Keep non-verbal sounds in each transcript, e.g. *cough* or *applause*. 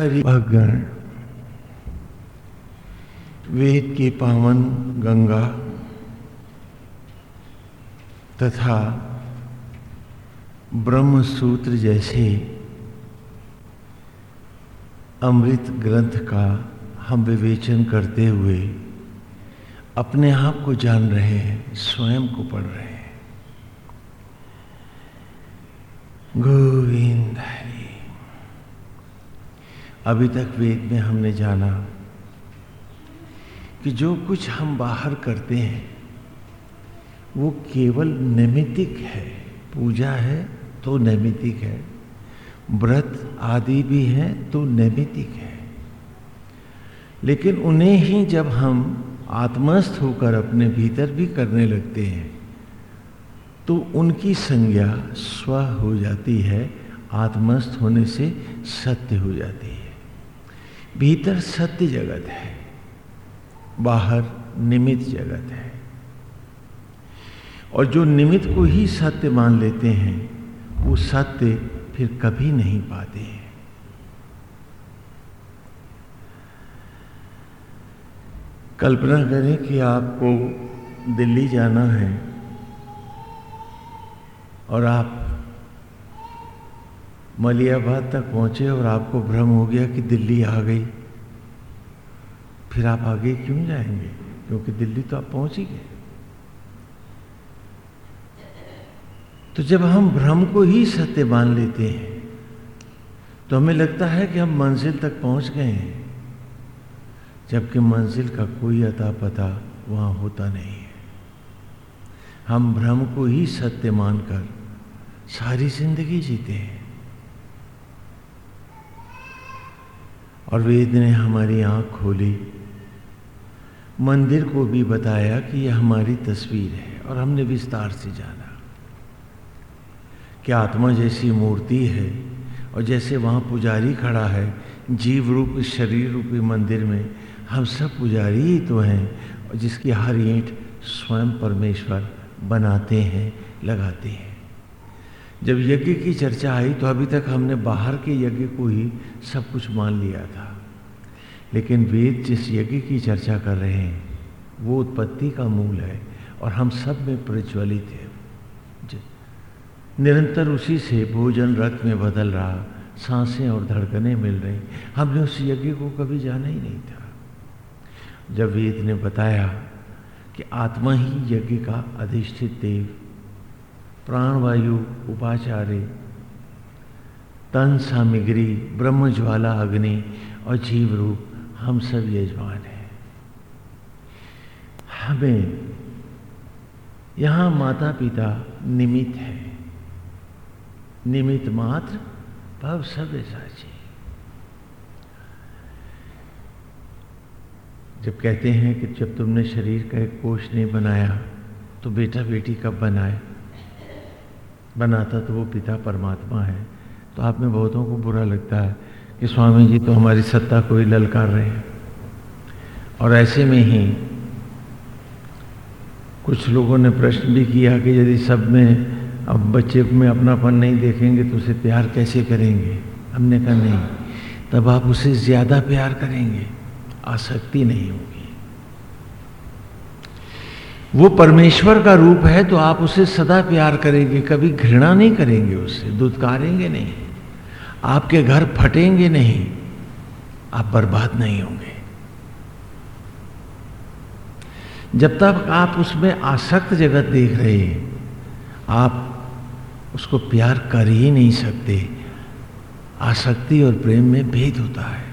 हरि भगण वेद की पावन, गंगा तथा ब्रह्म सूत्र जैसे अमृत ग्रंथ का हम विवेचन करते हुए अपने आप को जान रहे हैं, स्वयं को पढ़ रहे हैं। गोविंद। हरि अभी तक वेद में हमने जाना कि जो कुछ हम बाहर करते हैं, वो केवल नैमितिक है। पूजा है तो नैमितिक है। व्रत आदि भी है तो नैमितिक है। लेकिन उन्हें ही जब हम आत्मस्थ होकर अपने भीतर भी करने लगते हैं तो उनकी संज्ञा स्व हो जाती है, आत्मस्थ होने से सत्य हो जाती है। भीतर सत्य जगत है, बाहर निमित्त जगत है। और जो निमित्त को ही सत्य मान लेते हैं, वो सत्य फिर कभी नहीं पाते हैं। कल्पना करें कि आपको दिल्ली जाना है और आप मलियाबाद तक पहुँचे और आपको भ्रम हो गया कि दिल्ली आ गई। फिर आप आगे क्यों जाएँगे? क्योंकि दिल्ली तो आप पहुँच ही गए। तो जब हम भ्रम को ही सत्य मान लेते हैं तो हमें लगता है कि हम मंजिल तक पहुँच गए हैं, जबकि मंजिल का कोई अता पता वहाँ होता नहीं है। हम भ्रम को ही सत्य मानकर सारी ज़िंदगी जीते हैं। और वेद ने हमारी आँख खोली। मंदिर को भी बताया कि यह हमारी तस्वीर है और हमने विस्तार से जाना। कि आत्मा जैसी मूर्ति है और जैसे वहाँ पुजारी खड़ा है, जीव रूप, शरीर रूपी मंदिर में हम सब पुजारी ही तो हैं और जिसकी हर ईंट स्वयं परमेश्वर बनाते हैं, लगाते हैं। जब यज्ञ की चर्चा आई तो अभी तक हमने बाहर के यज्ञ को ही सब कुछ मान लिया था। लेकिन वेद जिस यज्ञ की चर्चा कर रहे हैं, वो उत्पत्ति का मूल है और हम सब में प्रज्वलित है। निरंतर उसी से भोजन रक्त में बदल रहा, साँसें और धड़कनें मिल रही। हमने उस यज्ञ को कभी जाना ही नहीं था। जब वेद ने बताया कि आत्मा ही यज्ञ का अधिष्ठित देव प्राणवायु उपाचार्य तन सामग्री ब्रह्म ज्वाला अग्नि और जीव रूप हम सब यजमान हैं। हमें यहाँ माता पिता निमित है। निमित मात्र भव सभ्य साची। जब कहते हैं कि जब तुमने शरीर का एक कोष नहीं बनाया तो बेटा बेटी कब बनाए? बनाता तो वो पिता परमात्मा है। तो आप में बहुतों को बुरा लगता है कि स्वामी जी तो हमारी सत्ता को ही ललकार रहे हैं। और ऐसे में ही कुछ लोगों ने प्रश्न भी किया कि यदि सब में अब बच्चे में अपनापन नहीं देखेंगे तो उसे प्यार कैसे करेंगे? हमने कहा, नहीं, तब आप उसे ज़्यादा प्यार करेंगे। आसक्ति नहीं होगी। वो परमेश्वर का रूप है तो आप उसे सदा प्यार करेंगे, कभी घृणा नहीं करेंगे उससे दुदकारेंगे नहीं, आपके घर फटेंगे नहीं, आप बर्बाद नहीं होंगे। जब तक आप उसमें आसक्त जगत देख रहे हैं, आप उसको प्यार कर ही नहीं सकते। आसक्ति और प्रेम में भेद होता है।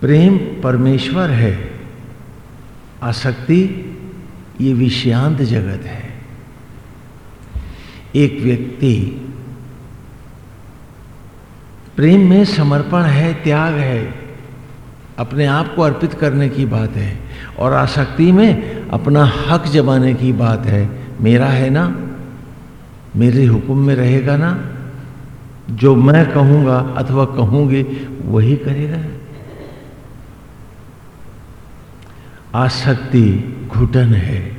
प्रेम परमेश्वर है। आसक्ति, ये विषयांत जगत है। एक व्यक्ति प्रेम में समर्पण है, त्याग है, अपने आप को अर्पित करने की बात है और आसक्ति में अपना हक जमाने की बात है। मेरा है ना? मेरे हुक्म में रहेगा ना? जो मैं कहूँगा अथवा कहूँगी, वही करेगा। आसक्ति घुटन है,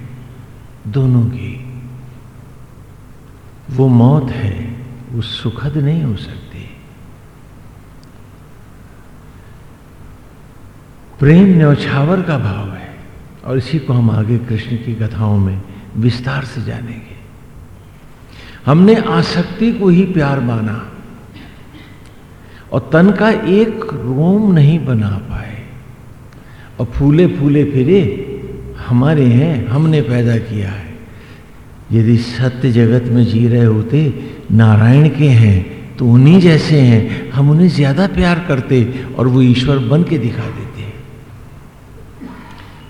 दोनों की। वो मौत है, वो सुखद नहीं हो सकती। प्रेम न्यौछावर का भाव है, और इसी को हम आगे कृष्ण की कथाओं में विस्तार से जानेंगे। हमने आसक्ति को ही प्यार माना, और तन का एक रोम नहीं बना पाया। और फूले फूले फिरे, हमारे हैं, हमने पैदा किया है। यदि सत्य जगत में जी रहे होते, नारायण के हैं तो उन्हीं जैसे हैं, हम उन्हें ज़्यादा प्यार करते और वो ईश्वर बन के दिखा देते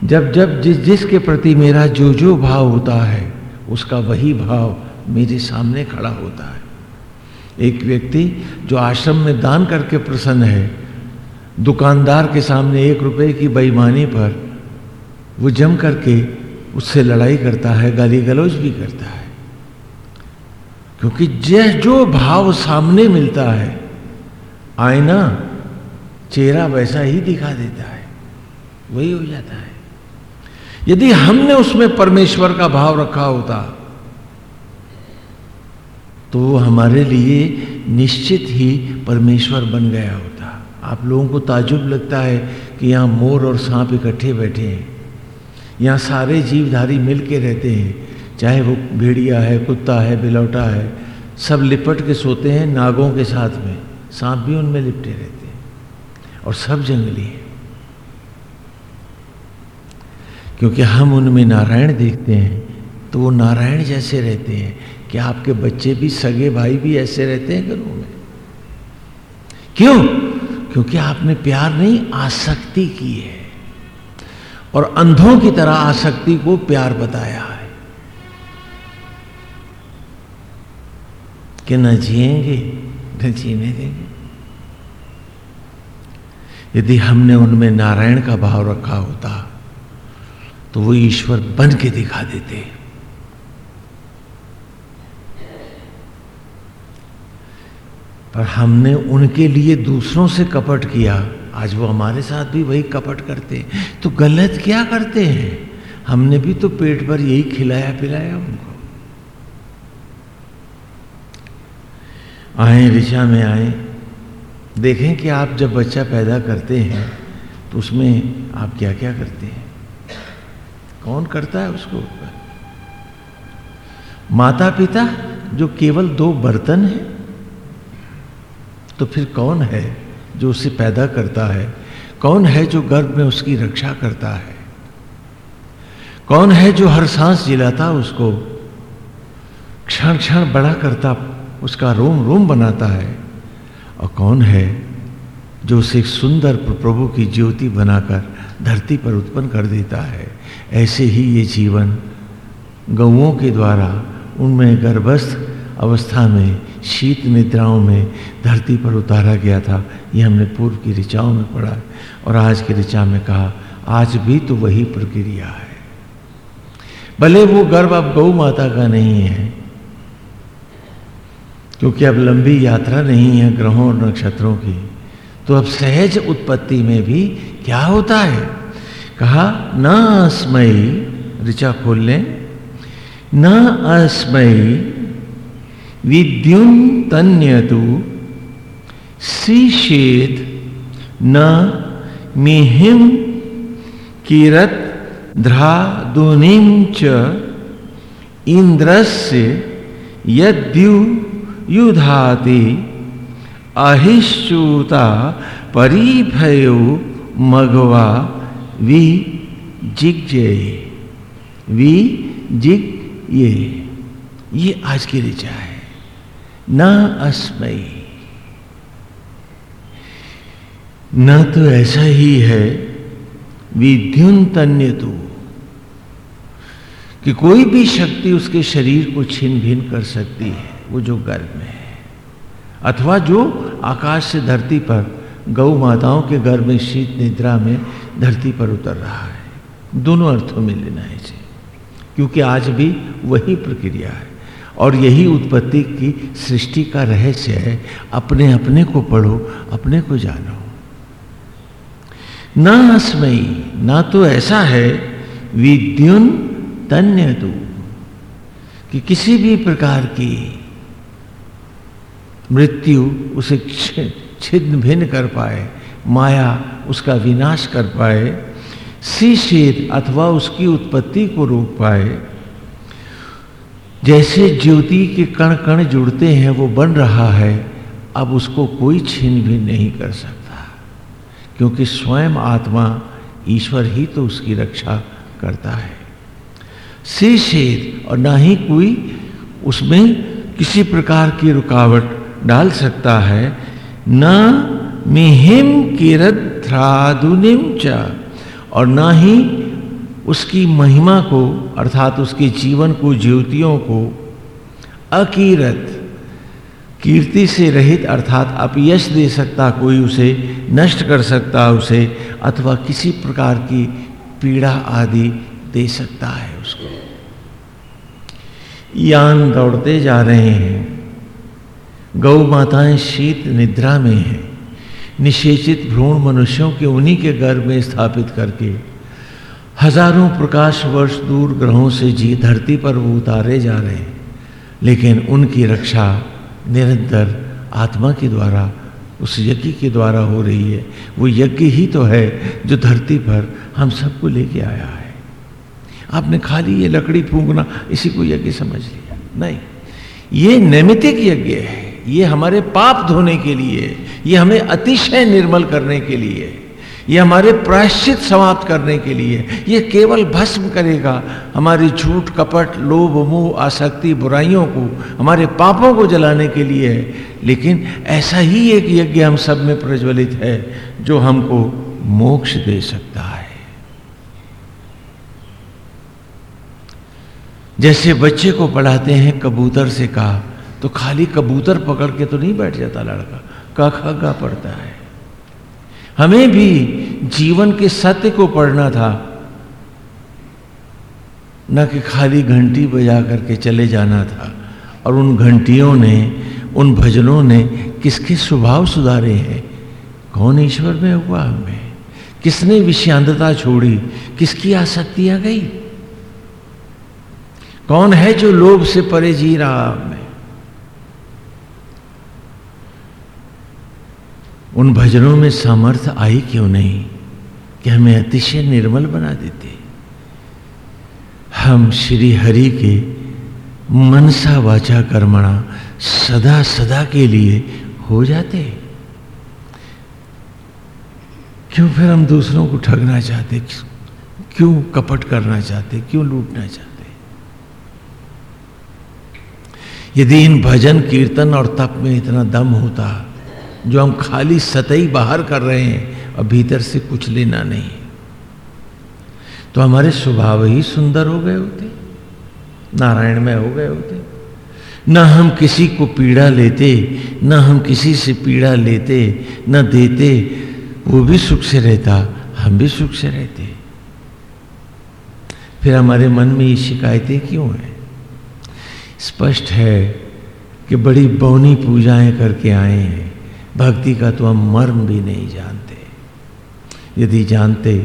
जब जब, जिस जिसके प्रति मेरा जो जो भाव होता है, उसका वही भाव मेरे सामने खड़ा होता है। एक व्यक्ति जो आश्रम में दान करके प्रसन्न है दुकानदार के सामने एक रुपए की बेईमानी पर वो जम करके उससे लड़ाई करता है गाली गलौज भी करता है। क्योंकि जह जो भाव सामने मिलता है, आईना चेहरा वैसा ही दिखा देता है, वही हो जाता है। यदि हमने उसमें परमेश्वर का भाव रखा होता तो वो हमारे लिए निश्चित ही परमेश्वर बन गया होता। आप लोगों को ताजुब लगता है कि यहाँ मोर और सांप इकट्ठे बैठे हैं। यहाँ सारे जीवधारी मिल के रहते हैं। चाहे वो भेड़िया है, कुत्ता है, बिलौटा है, सब लिपट के सोते हैं नागों के साथ में। सांप भी उनमें लिपटे रहते हैं और सब जंगली हैं। क्योंकि हम उनमें नारायण देखते हैं तो वो नारायण जैसे रहते हैं। क्या आपके बच्चे भी, सगे भाई भी ऐसे रहते हैं घरों में? क्यों? क्योंकि आपने प्यार नहीं, आसक्ति की है। और अंधों की तरह आसक्ति को प्यार बताया है। कि न जिएँगे, न जीने देंगे। यदि हमने उनमें नारायण का भाव रखा होता तो वो ईश्वर बन के दिखा देते। पर हमने उनके लिए दूसरों से कपट किया। आज वो हमारे साथ भी वही कपट करते हैं। तो गलत क्या करते हैं? हमने भी तो पेट भर यही खिलाया पिलाया उनको। आए ऋषा में आए। देखें कि आप जब बच्चा पैदा करते हैं तो उसमें आप क्या क्या करते हैं? कौन करता है उसको माता पिता जो केवल दो बर्तन है तो फिर कौन है जो उसे पैदा करता है? कौन है जो गर्भ में उसकी रक्षा करता है? कौन है जो हर सांस जिलाता उसको? क्षण क्षण बड़ा करता उसका रोम रोम बनाता है। और कौन है जो उसे सुंदर प्रभु की ज्योति बनाकर धरती पर उत्पन्न कर देता है? ऐसे ही ये जीवन गौओं के द्वारा उनमें गर्भस्थ अवस्था में शीत निद्राओं में धरती पर उतारा गया था। ये हमने पूर्व की ऋचाओं में पढ़ा और आज की ऋचा में कहा, आज भी तो वही प्रक्रिया है। भले वो गर्भ अब गौ माता का नहीं है, क्योंकि अब लंबी यात्रा नहीं है ग्रहों और नक्षत्रों की तो अब सहज उत्पत्ति में भी क्या होता है? कहा, न अस्मयी, ऋचा खोल लें, न अस्मयी विद्युन तन्यतु सीषेद न मिहिम किरत ध्रादुनिम च इंद्रस्य यद्यु युधाति अहिश्चूता परिभयो मघवा वी जिग जय वी जिग ये ये आज की ऋचा है न अस्मयी। न तो ऐसा ही है विद्युन तन्य तो कि कोई भी शक्ति उसके शरीर को छिन भिन कर सकती है, वो जो गर्भ में है। अथवा जो आकाश से धरती पर, गौ माताओं के गर्भ में शीत निद्रा में धरती पर उतर रहा है। दोनों अर्थों में लेना है इसे, क्योंकि आज भी वही प्रक्रिया है। और यही उत्पत्ति की सृष्टि का रहस्य है। अपने अपने को पढ़ो, अपने को जानो। ना अस्मयी, ना तो ऐसा है, विद्युन तन्य कि किसी भी प्रकार की मृत्यु उसे छिन्न भिन्न कर पाए, माया उसका विनाश कर पाए शीशेद अथवा उसकी उत्पत्ति को रोक पाए जैसे ज्योति के कण कण जुड़ते हैं, वो बन रहा है, अब उसको कोई छीन भी नहीं कर सकता। क्योंकि स्वयं आत्मा ईश्वर ही तो उसकी रक्षा करता है। शीशेद और ना ही कोई उसमें किसी प्रकार की रुकावट डाल सकता है। न मिहिम किरद्रादुनिम च और ना ही उसकी महिमा को, अर्थात उसके जीवन को, ज्योतियों को, अकीरत, कीर्ति से रहित, अर्थात अपयश दे सकता कोई उसे, नष्ट कर सकता उसे, अथवा किसी प्रकार की पीड़ा आदि दे सकता है उसको। यान दौड़ते जा रहे हैं। गौ माताएँ शीत निद्रा में हैं। निषेचित भ्रूण मनुष्यों के उन्हीं के गर्भ में स्थापित करके हज़ारों प्रकाश वर्ष दूर ग्रहों से जी धरती पर वो उतारे जा रहे हैं। लेकिन उनकी रक्षा निरंतर आत्मा के द्वारा, उस यज्ञ के द्वारा हो रही है। वो यज्ञ ही तो है जो धरती पर हम सबको लेके आया है। आपने खाली ये लकड़ी फूंकना, इसी को यज्ञ समझ लिया। नहीं, ये नैमितिक यज्ञ है। ये हमारे पाप धोने के लिए, ये हमें अतिशय निर्मल करने के लिए। ये हमारे प्रायश्चित समाप्त करने के लिए, ये केवल भस्म करेगा। हमारी झूठ, कपट, लोभ, मोह, आसक्ति, बुराइयों को, हमारे पापों को जलाने के लिए है। लेकिन ऐसा ही एक यज्ञ हम सब में प्रज्वलित है, जो हमको मोक्ष दे सकता है। जैसे बच्चे को पढ़ाते हैं कबूतर से कहा तो खाली कबूतर पकड़ के तो नहीं बैठ जाता लड़का। का खा पढ़ता है। हमें भी जीवन के सत्य को पढ़ना था। न कि खाली घंटी बजा करके चले जाना था। और उन घंटियों ने, उन भजनों ने किसके स्वभाव सुधारे हैं? कौन ईश्वर में हुआ हमें? किसने विषांतता छोड़ी? किसकी आसक्तियाँ गई? कौन है जो लोभ से परे जी रहा हमें? उन भजनों में सामर्थ्य आई क्यों नहीं? कि हमें अतिशय निर्मल बना देते? हम श्री हरि के मनसा वाचा कर्मणा सदा सदा के लिए हो जाते। क्यों फिर हम दूसरों को ठगना चाहते? क्यों कपट करना चाहते? क्यों लूटना चाहते? यदि इन भजन, कीर्तन और तप में इतना दम होता जो हम खाली सतही बाहर कर रहे हैं और भीतर से कुछ लेना नहीं। तो हमारे स्वभाव ही सुंदर हो गए होते नारायण में हो गए होते। न हम किसी को पीड़ा लेते, न हम किसी से पीड़ा लेते, न देते, वो भी सुख से रहता, हम भी सुख से रहते। फिर हमारे मन में ये शिकायतें क्यों हैं? स्पष्ट है कि बड़ी बौनी पूजाएँ करके आए हैं। भक्ति का तो हम मर्म भी नहीं जानते। यदि जानते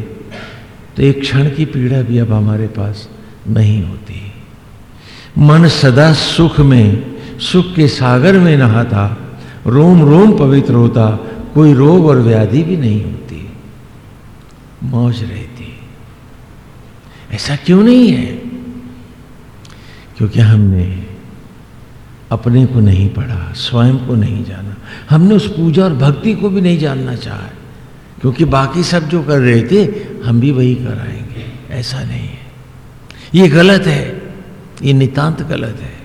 तो एक क्षण की पीड़ा भी अब हमारे पास नहीं होती। मन सदा सुख में, सुख के सागर में नहाता, रोम रोम पवित्र होता, कोई रोग और व्याधि भी नहीं होती। मौज रहती। ऐसा क्यों नहीं है? क्योंकि हमने अपने को नहीं पढ़ा, स्वयं को नहीं जाना। हमने उस पूजा और भक्ति को भी नहीं जानना चाहा, क्योंकि बाकी सब जो कर रहे थे, हम भी वही कराएँगे। ऐसा नहीं है। ये गलत है। ये नितांत गलत है।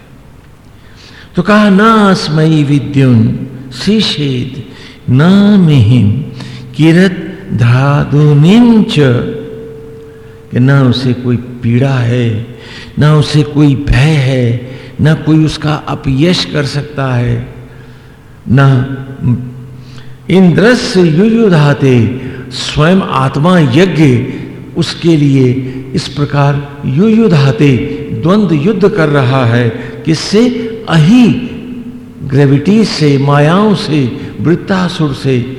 तो कहा ना अस्मयी विद्युन शिषेद न मिहिम किरत धादुनिंच कि न उसे कोई पीड़ा है, ना उसे कोई भय है न कोई उसका अपयश कर सकता है, न इंद्रस्य युयुधाते स्वयं आत्मा यज्ञ उसके लिए इस प्रकार युयुधाते द्वंद्व युद्ध कर रहा है। किससे? अही ग्रेविटी से, मायाओं से, वृत्तासुर से,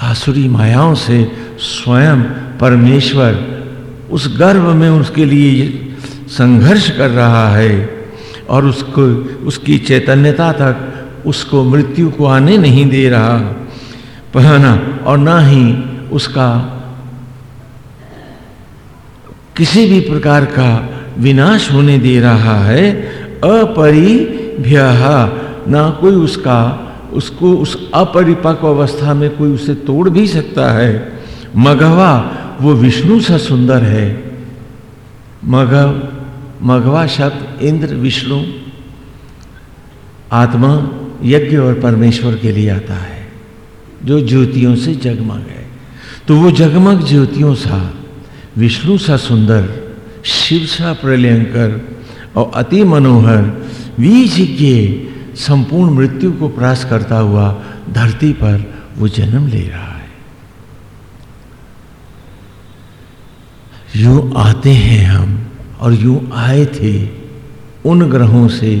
आसुरी मायाओं से स्वयं परमेश्वर उस गर्भ में उसके लिए संघर्ष कर रहा है और उसको, उसकी चैतन्यता तक उसको मृत्यु को आने नहीं दे रहा। पहना और ना ही उसका किसी भी प्रकार का विनाश होने दे रहा है, अपरिभ्य। ना कोई उसका, उसको, उस अपरिपक्व अवस्था में कोई उसे तोड़ भी सकता है। मघवा, वो विष्णु सा सुंदर है। मघव मघवा शब्द इंद्र, विष्णु, आत्मा, यज्ञ और परमेश्वर के लिए आता है, जो ज्योतियों से जगमग है। तो वो जगमग ज्योतियों सा, विष्णु सा सुंदर, शिव सा प्रलयंकर और अति मनोहर के संपूर्ण मृत्यु को प्रास करता हुआ धरती पर वो जन्म ले रहा है। यूँ आते हैं हम। और यूँ आए थे। उन ग्रहों से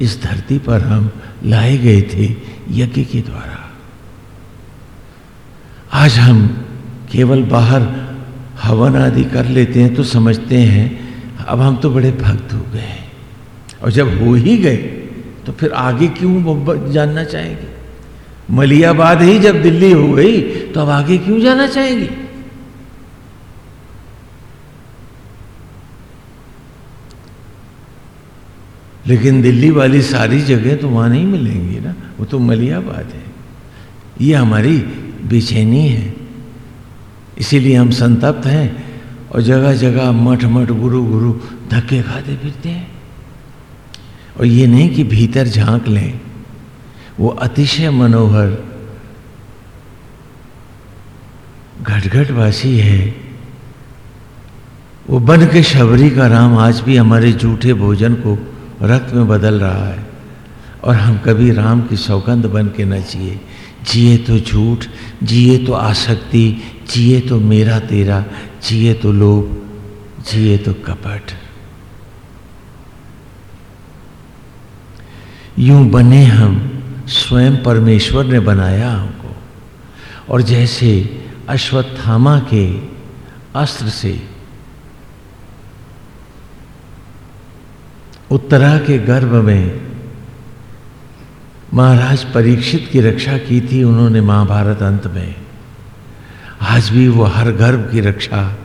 इस धरती पर हम लाए गए थे यज्ञ के द्वारा। आज हम केवल बाहर हवन आदि कर लेते हैं तो समझते हैं, अब हम तो बड़े भक्त हो गए और जब हो ही गए तो फिर आगे क्यों जानना चाहेंगे? मलियाबाद ही जब दिल्ली हो गई तो अब आगे क्यों जाना चाहेंगे? लेकिन दिल्ली वाली सारी जगह तो वहाँ नहीं मिलेंगी ना। वो तो मलियाबाद है। ये हमारी बेचैनी है। इसीलिए हम संतप्त हैं और जगह जगह मठ मठ गुरु गुरु धक्के खाते फिरते हैं। और ये नहीं कि भीतर झाँक लें। वो अतिशय मनोहर, घटघटवासी है। वो बन के शबरी का राम आज भी हमारे जूठे भोजन को रक्त में बदल रहा है। और हम कभी राम की सौगंध बन के न जिए। जिए तो झूठ, जिए तो आसक्ति, जिए तो मेरा तेरा, जिए तो लोभ, जिए तो कपट। यूँ बने हम, स्वयं परमेश्वर ने बनाया हमको। और जैसे अश्वत्थामा के अस्त्र से उत्तरा के गर्भ में महाराज परीक्षित की रक्षा की थी उन्होंने महाभारत अंत में। आज भी वो हर गर्भ की रक्षा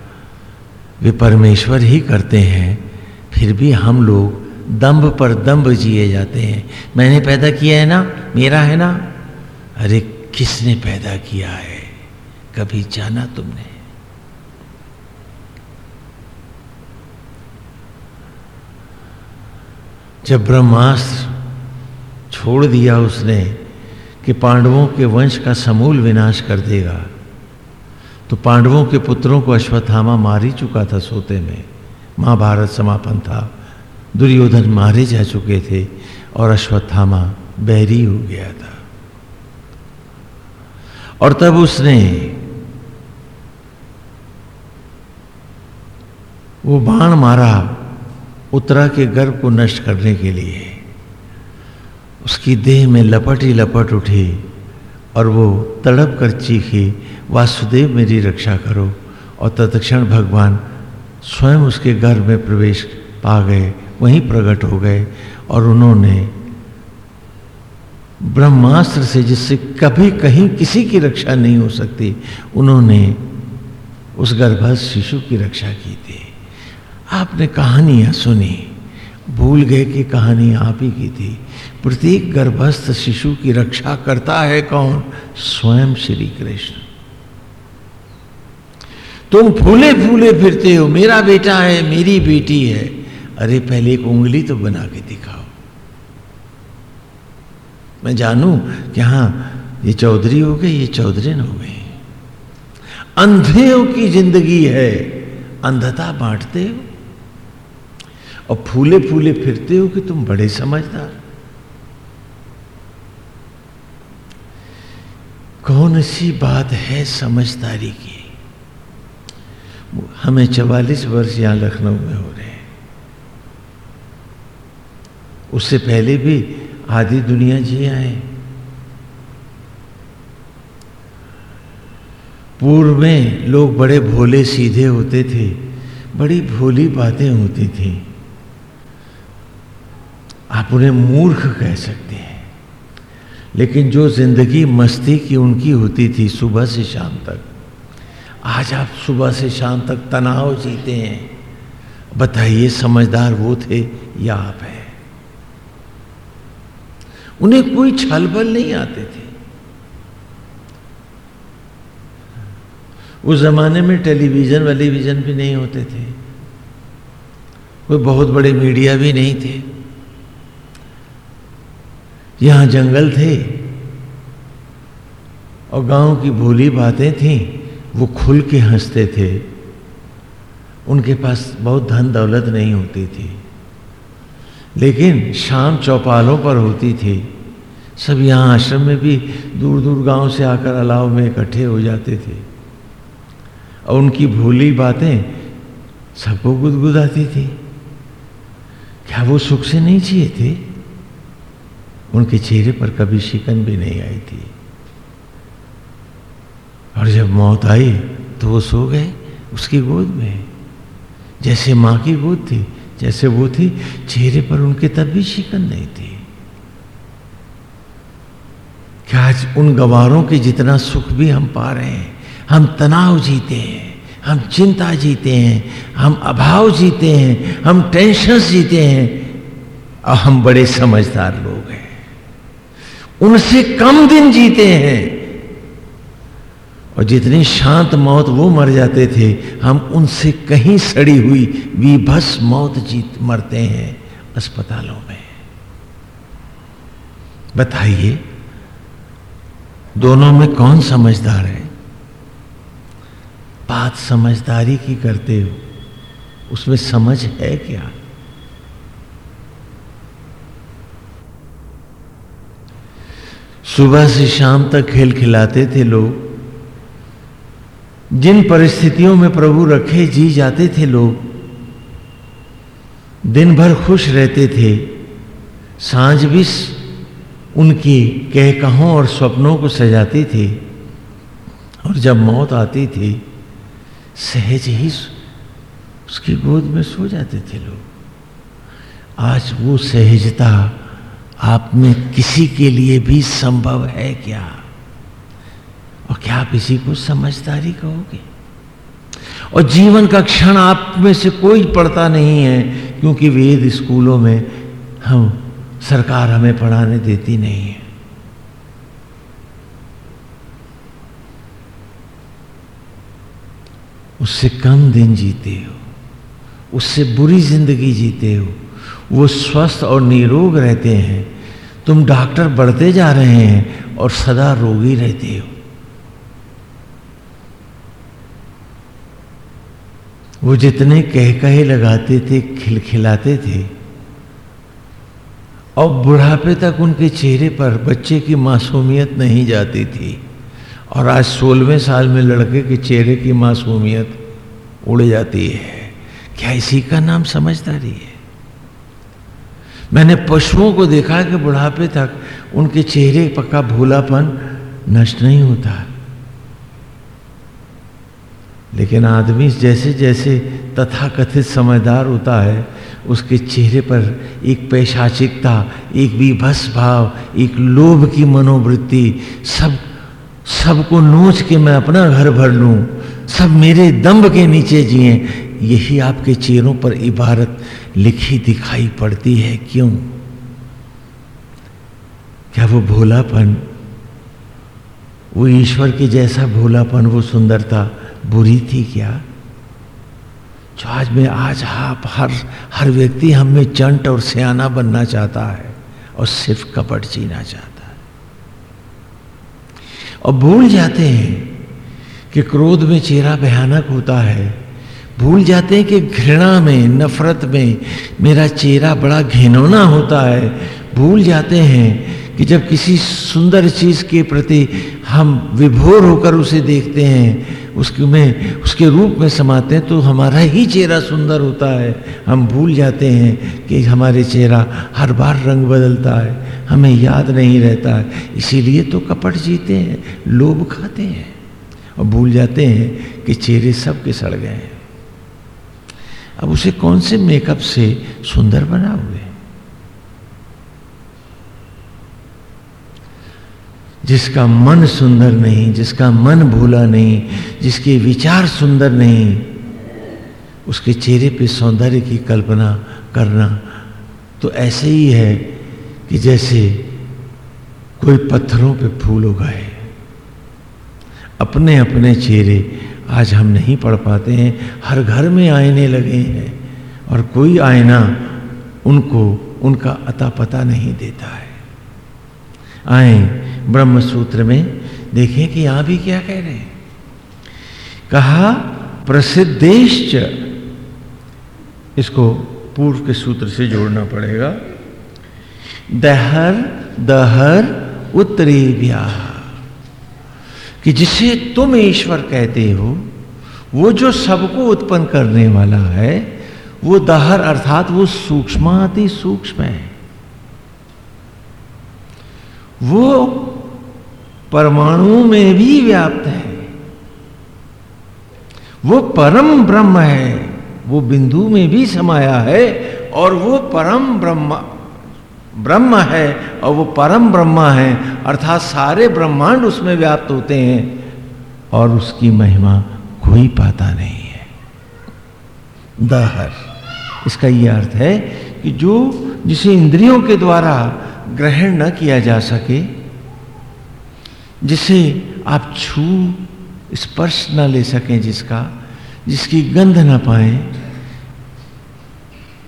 वे परमेश्वर ही करते हैं, फिर भी हम लोग दम्भ पर दम्भ जिए जाते हैं। मैंने पैदा किया है ना? मेरा है ना? अरे, किसने पैदा किया है? कभी जाना तुमने। जब ब्रह्मास्त्र छोड़ दिया उसने कि पांडवों के वंश का समूल विनाश कर देगा तो पांडवों के पुत्रों को अश्वत्थामा मार ही चुका था सोते में। महाभारत समापन था। दुर्योधन मारे जा चुके थे और अश्वत्थामा बहरी हो गया था। और तब उसने वो बाण मारा उत्तरा के गर्भ को नष्ट करने के लिए। उसकी देह में लपट ही लपट उठी और वो तड़प कर चीखी, वासुदेव, मेरी रक्षा करो। और तत्क्षण भगवान स्वयं उसके गर्भ में प्रवेश पा गए, वहीं प्रकट हो गए और उन्होंने ब्रह्मास्त्र से, जिससे कभी कहीं किसी की रक्षा नहीं हो सकती, उन्होंने उस गर्भस्थ शिशु की रक्षा की थी। आपने कहानियाँ सुनी, भूल गए कि कहानी आप ही की थी। प्रत्येक गर्भस्थ शिशु की रक्षा करता है कौन? स्वयं श्री कृष्ण। तुम फूले फूले फिरते हो, मेरा बेटा है, मेरी बेटी है। अरे, पहले एक उंगली तो बना के दिखाओ। मैं जानू कि हाँ ये चौधरी हो गए, ये चौधरी हो गए। अंधेयों की ज़िंदगी है, अंधता बांटते हो। और फूले फूले फिरते हो कि तुम बड़े समझदार? कौन सी बात है समझदारी की? हमें चवालीस वर्ष यहाँ लखनऊ में हो रहे हैं। उससे पहले भी आधी दुनिया जी आए पूर्व में लोग बड़े भोले सीधे होते थे, बड़ी भोली बातें होती थी। आप उन्हें मूर्ख कह सकते हैं। लेकिन जो ज़िंदगी मस्ती की उनकी होती थी सुबह से शाम तक, आज आप सुबह से शाम तक तनाव जीते हैं। बताइए, समझदार वो थे या आप हैं? उन्हें कोई छल बल नहीं आते थे। उस जमाने में टेलीविज़न वेलीविजन भी नहीं होते थे। कोई बहुत बड़े मीडिया भी नहीं थे। यहाँ जंगल थे। और गाँव की भोली बातें थी, वो खुल के हँसते थे। उनके पास बहुत धन दौलत नहीं होती थी। लेकिन शाम चौपालों पर होती थी। सब यहाँ आश्रम में भी दूर दूर गाँव से आकर अलाव में इकट्ठे हो जाते थे। और उनकी भोली बातें सबको गुदगुदाती थी। क्या वो सुख से नहीं चाहिए थे? उनके चेहरे पर कभी शिकन भी नहीं आई थी। और जब मौत आई तो वो सो गए उसकी गोद में। जैसे माँ की गोद थी, जैसे वो थी, चेहरे पर उनके तब भी शिकन नहीं थी। क्या आज उन गवारों के जितना सुख भी हम पा रहे हैं? हम तनाव जीते हैं, हम चिंता जीते हैं, हम अभाव जीते हैं, हम टेंशन जीते हैं। और हम बड़े समझदार लोग हैं। उनसे कम दिन जीते हैं। और जितनी शांत मौत वो मर जाते थे, हम उनसे कहीं सड़ी हुई विभस मौत जीत मरते हैं अस्पतालों में। बताइए, दोनों में कौन समझदार है? बात समझदारी की करते हो, उसमें समझ है क्या? सुबह से शाम तक खेल खिलाते थे लोग। जिन परिस्थितियों में प्रभु रखे जी जाते थे लोग दिन भर खुश रहते थे। साँझ भी उनकी कह कहों और स्वप्नों को सजाती थी और जब मौत आती थी, सहज ही उसकी गोद में सो जाते थे लोग। आज वो सहजता आप में किसी के लिए भी संभव है क्या? और क्या आप इसी को समझदारी कहोगे? और जीवन का क्षण आप में से कोई पढ़ता नहीं है, क्योंकि वेद स्कूलों में हम, सरकार हमें पढ़ाने देती नहीं है। उससे कम दिन जीते हो। उससे बुरी ज़िंदगी जीते हो। वो स्वस्थ और निरोग रहते हैं। तुम डॉक्टर बढ़ते जा रहे हैं और सदा रोगी रहते हो। वो जितने कह कहे लगाते थे, खिलखिलाते थे और बुढ़ापे तक उनके चेहरे पर बच्चे की मासूमियत नहीं जाती थी और आज सोलहवें साल में लड़के के चेहरे की मासूमियत उड़ जाती है। क्या इसी का नाम समझदारी है? मैंने पशुओं को देखा कि बुढ़ापे तक उनके चेहरे पक्का भूलापन नष्ट नहीं होता। लेकिन आदमी जैसे जैसे तथाकथित समझदार होता है, उसके चेहरे पर एक पैशाचिकता, एक विभस भाव, एक लोभ की मनोवृत्ति, सब, सबको नोच के मैं अपना घर भर लूँ, सब मेरे दम्ब के नीचे जिए यही आपके चेहरों पर इबारत लिखी दिखाई पड़ती है, क्यों? क्या वो भोलापन, वो ईश्वर के जैसा भोलापन, वो सुंदरता बुरी थी क्या? जो आज में, आज आप हर हर व्यक्ति हम चंट और सियाना बनना चाहता है और सिर्फ़ कपट जीना चाहता है। और भूल जाते हैं कि क्रोध में चेहरा भयानक होता है। भूल जाते हैं कि घृणा में, नफरत में मेरा चेहरा बड़ा घिनौना होता है। भूल जाते हैं कि जब किसी सुंदर चीज़ के प्रति हम विभोर होकर उसे देखते हैं, उसके में, उसके रूप में समाते हैं तो हमारा ही चेहरा सुंदर होता है। हम भूल जाते हैं कि हमारे चेहरा हर बार रंग बदलता है, हमें याद नहीं रहता है। इसीलिए तो कपट जीते हैं, लोभ खाते हैं और भूल जाते हैं कि चेहरे सबके सड़ गए हैं। अब उसे कौन से मेकअप से सुंदर बना हुए जिसका मन सुंदर नहीं, जिसका मन भूला नहीं, जिसके विचार सुंदर नहीं, उसके चेहरे पे सौंदर्य की कल्पना करना तो ऐसे ही है कि जैसे कोई पत्थरों पे फूल उगाए अपने अपने चेहरे आज हम नहीं पढ़ पाते हैं, हर घर में आईने लगे हैं और कोई आईना उनको, उनका अता पता नहीं देता है। आए ब्रह्म सूत्र में देखें कि यहाँ भी क्या कह रहे हैं। कहा प्रसिद्धेश इसको पूर्व के सूत्र से जोड़ना पड़ेगा। दहर दहर, उत्तरी व्याह। कि जिसे तुम ईश्वर कहते हो, वो जो सबको उत्पन्न करने वाला है, वो दहर अर्थात वो सूक्ष्माति सूक्ष्म है। वो परमाणु में भी व्याप्त है। वो परम ब्रह्म है, वो बिंदु में भी समाया है और वो परम ब्रह्म ब्रह्म है और वो परम ब्रह्मा है, अर्थात सारे ब्रह्मांड उसमें व्याप्त होते हैं और उसकी महिमा कोई पाता नहीं है। दहर। इसका यह अर्थ है कि जो, जिसे इंद्रियों के द्वारा ग्रहण न किया जा सके, जिसे आप छू, स्पर्श न ले सकें जिसका, जिसकी गंध न पाए,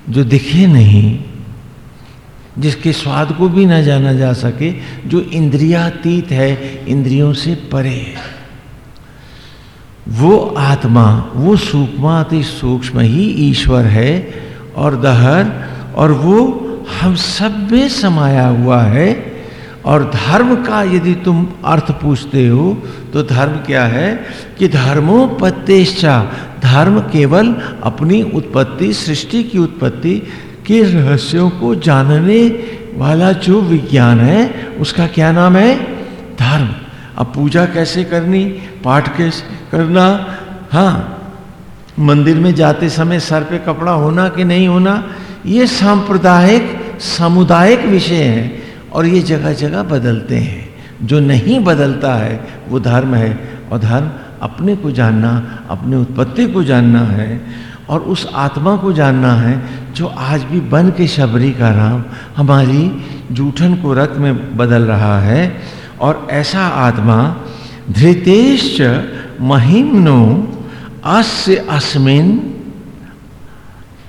जो दिखे नहीं जिसके स्वाद को भी ना जाना जा सके, जो इंद्रियातीत है, इंद्रियों से परे है। वो आत्मा, वो सूक्ष्माति सूक्ष्म ही ईश्वर है और दहर, और वो हम सब में समाया हुआ है। और धर्म का यदि तुम अर्थ पूछते हो तो धर्म क्या है? कि धर्मोपत्तेश्चा, धर्म केवल अपनी उत्पत्ति, सृष्टि की उत्पत्ति के रहस्यों को जानने वाला जो विज्ञान है, उसका क्या नाम है? धर्म। अब पूजा कैसे करनी, पाठ कैसे, करना हाँ मंदिर में जाते समय सर पे कपड़ा होना कि नहीं होना, ये सांप्रदायिक, सामुदायिक विषय है और ये जगह जगह बदलते हैं। जो नहीं बदलता है, वो धर्म है और धर्म अपने को जानना, अपने उत्पत्ति को जानना है। और उस आत्मा को जानना है जो आज भी बन के शबरी का राम, हमारी जूठन को रक्त में बदल रहा है। और ऐसा आत्मा धृतेश महिमनो अस्य अस्मिन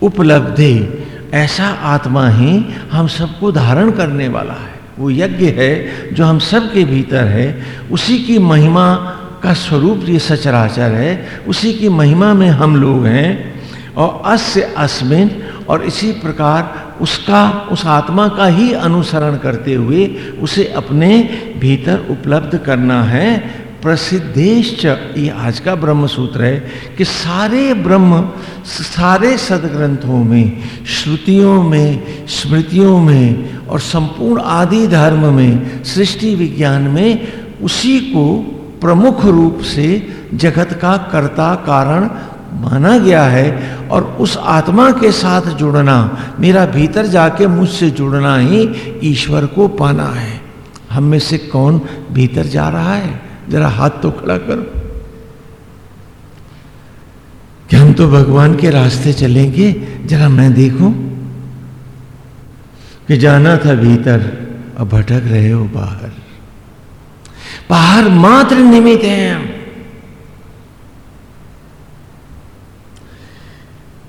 उपलब्धि। ऐसा आत्मा ही हम सबको धारण करने वाला है। वो यज्ञ है जो हम सब के भीतर है। उसी की महिमा का स्वरूप ये सचराचर है। उसी की महिमा में हम लोग हैं। और अस्य अस्मिन, और इसी प्रकार उसका, उस आत्मा का ही अनुसरण करते हुए उसे अपने भीतर उपलब्ध करना है। प्रसिद्धेश ये आज का ब्रह्म सूत्र है कि सारे ब्रह्म, सारे सदग्रंथों में, श्रुतियों में, स्मृतियों में, और संपूर्ण आदि धर्म में, सृष्टि विज्ञान में उसी को प्रमुख रूप से जगत का कर्ता कारण माना गया है और उस आत्मा के साथ जुड़ना, मेरा भीतर जाके मुझसे जुड़ना ही ईश्वर को पाना है। हम में से कौन भीतर जा रहा है? जरा हाथ तो खड़ा करो। कि हम तो भगवान के रास्ते चलेंगे? जरा मैं देखूँ कि जाना था भीतर, अब भटक रहे हो बाहर। बाहर मात्र निमित हैं हम।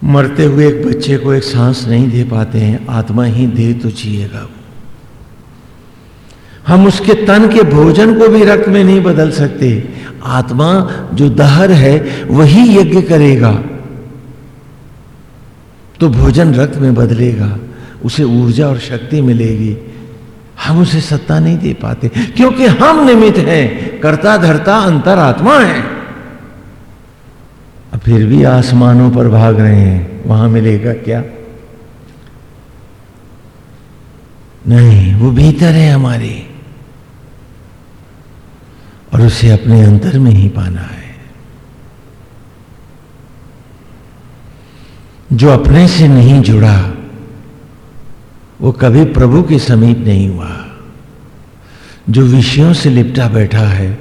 मरते हुए एक बच्चे को एक सांस नहीं दे पाते हैं, आत्मा ही दे तो जिएगा हम उसके तन के भोजन को भी रक्त में नहीं बदल सकते। आत्मा जो दहर है, वही यज्ञ करेगा। तो भोजन रक्त में बदलेगा, उसे ऊर्जा और शक्ति मिलेगी। हम उसे सत्ता नहीं दे पाते, क्योंकि हम निमित हैं, कर्ता धरता अंतर आत्मा है। फिर भी आसमानों पर भाग रहे हैं। वहाँ मिलेगा क्या? नहीं, वो भीतर है हमारे। और उसे अपने अंतर में ही पाना है। जो अपने से नहीं जुड़ा, वो कभी प्रभु के समीप नहीं हुआ। जो विषयों से लिपटा बैठा है,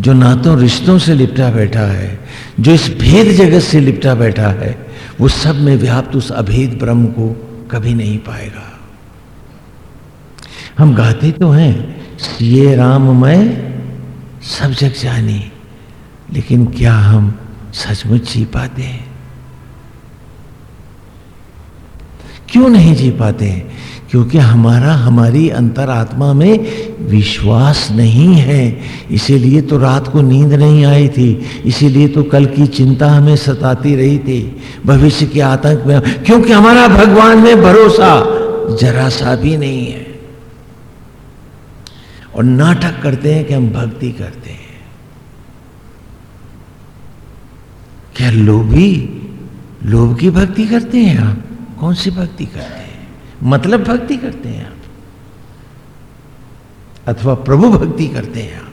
जो नातों रिश्तों से लिपटा बैठा है जो इस भेद जगत से लिपटा बैठा है, वो सब में व्याप्त उस अभेद ब्रह्म को कभी नहीं पाएगा। हम गाते तो हैं, ये राम मैं सब जग जानी, लेकिन क्या हम सचमुच जी पाते हैं? क्यों नहीं जी पाते हैं? क्योंकि हमारा, हमारी अंतरात्मा में विश्वास नहीं है। इसीलिए तो रात को नींद नहीं आई थी। इसीलिए तो कल की चिंता हमें सताती रही थी। भविष्य के आतंक में, क्योंकि हमारा भगवान में भरोसा जरा सा भी नहीं है। और नाटक करते हैं कि हम भक्ति करते हैं। क्या लोभी, लोभ की भक्ति करते हैं आप? कौन सी भक्ति करते हैं? मतलब भक्ति करते हैं आप। अथवा प्रभु भक्ति करते हैं आप।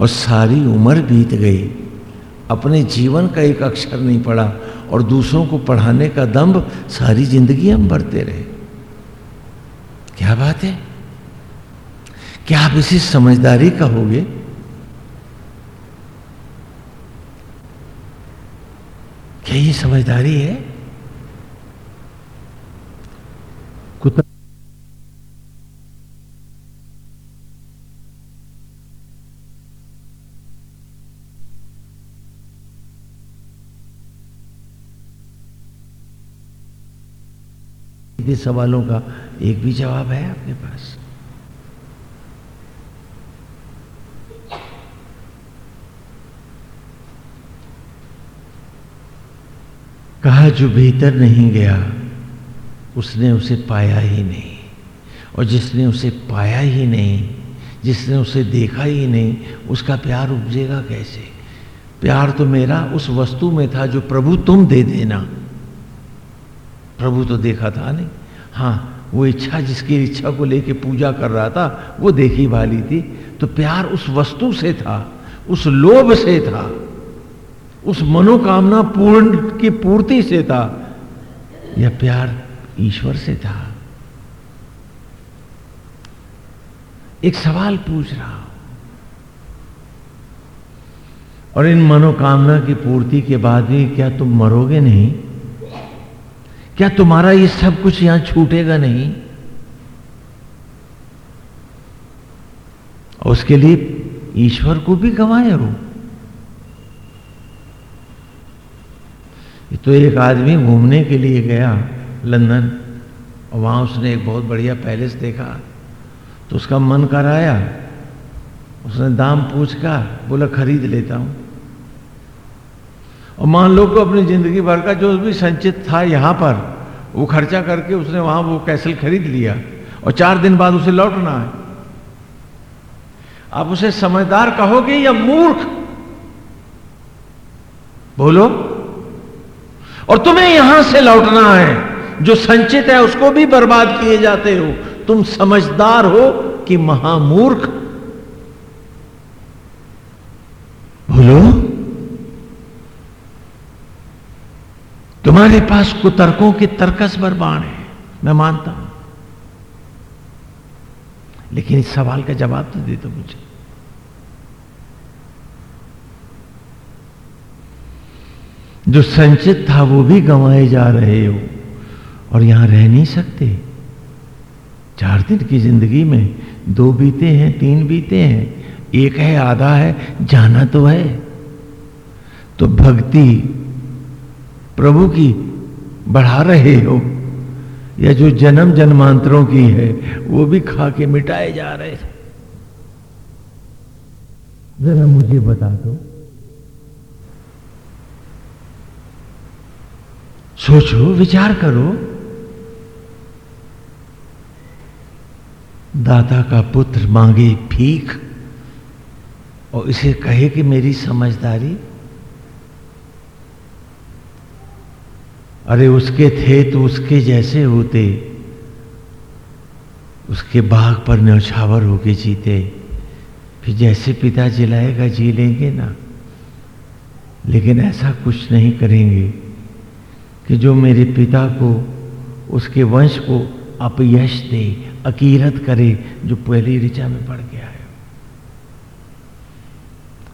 और सारी उम्र बीत गई। अपने जीवन का एक अक्षर नहीं पढ़ा और दूसरों को पढ़ाने का दम्भ सारी ज़िंदगी हम बढ़ते रहे। क्या बात है? क्या आप इसी समझदारी का कहोगे क्या ये समझदारी है? सवालों का एक भी जवाब है आपके पास। कहा जो भीतर नहीं गया, उसने उसे पाया ही नहीं। और जिसने उसे पाया ही नहीं, जिसने उसे देखा ही नहीं, उसका प्यार उपजेगा कैसे? प्यार तो मेरा, उस वस्तु में था जो प्रभु तुम दे देना। प्रभु तो देखा था नहीं। हाँ वो इच्छा जिसकी इच्छा को लेके पूजा कर रहा था, वो देखी वाली थी। तो प्यार उस वस्तु से था, उस लोभ से था, उस मनोकामना पूर्ण की पूर्ति से था यह प्यार ईश्वर से था? एक सवाल पूछ रहा हूँ। और इन मनोकामना की पूर्ति के बाद भी क्या तुम मरोगे नहीं? क्या तुम्हारा ये सब कुछ यहाँ छूटेगा नहीं? और उसके लिए ईश्वर को भी गंवाए हो तो एक आदमी घूमने के लिए गया लंदन, और वहाँ उसने एक बहुत बढ़िया पैलेस देखा। तो उसका मन कराया, उसने दाम पूछ कर बोला, खरीद लेता हूँ। और मान लो को अपनी ज़िंदगी भर का जो भी संचित था यहाँ पर, वो खर्चा करके उसने वहाँ वो कैसल खरीद लिया और चार दिन बाद उसे लौटना है। आप उसे समझदार कहोगे या मूर्ख? बोलो। और तुम्हें यहाँ से लौटना है, जो संचित है उसको भी बर्बाद किए जाते हो। तुम समझदार हो कि महामूर्ख। बोलो। तुम्हारे पास कुतर्कों के तर्कस बरबान है, मैं मानता हूँ। लेकिन इस सवाल का जवाब तो दे दो मुझे। जो संचित था, वो भी गंवाए जा रहे हो और यहाँ रह नहीं सकते। चार दिन की ज़िंदगी में दो बीते हैं, तीन बीते हैं। एक है, आधा है, जाना तो है। तो भक्ति प्रभु की बढ़ा रहे हो या जो जन्म जन्मांतरों की है, वो भी खा के मिटाए जा रहे हैं। जरा मुझे बता दो। सोचो, विचार करो। दाता का पुत्र मांगे भीख और इसे कहे कि मेरी समझदारी अरे उसके थे तो उसके जैसे होते। उसके बाघ पर न्यौछावर होके जीते। फिर जैसे पिता जिलाएगा जी लेंगे ना। लेकिन ऐसा कुछ नहीं करेंगे कि जो मेरे पिता को, उसके वंश को अपयश दे, अकीरत करे, जो पहली ऋचा में पड़ गया है।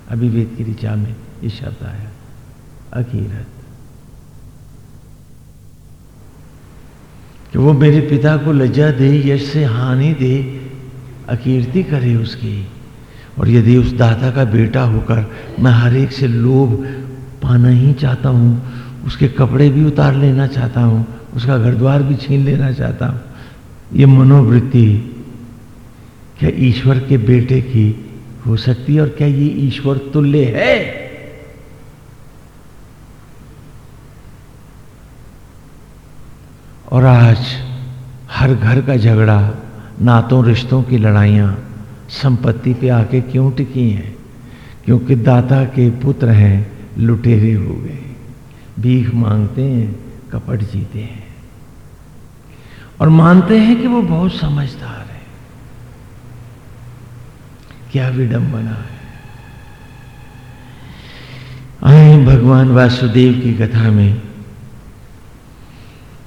अभी वेद की ऋचा में ये शब्द आया, अकीरत। कि वो मेरे पिता को लज्जा दे, यश से हानि दे, अकीर्ति करे उसकी। और यदि उस दाता का बेटा होकर मैं हर एक से लोभ पाना ही चाहता हूँ, उसके कपड़े भी उतार लेना चाहता हूँ, उसका घर द्वार भी छीन लेना चाहता हूँ, ये मनोवृत्ति क्या ईश्वर के बेटे की हो सकती है? और क्या ये ईश्वर तुल्य है? और आज हर घर का झगड़ा, नातों रिश्तों की लड़ाइयाँ, संपत्ति पे आके क्यों टिकी हैं? क्योंकि दाता के पुत्र हैं लुटेरे हो गए। भीख मांगते हैं, कपट जीते हैं। और मानते हैं कि वो बहुत समझदार है। क्या विडंबना है? आए भगवान वासुदेव की कथा में।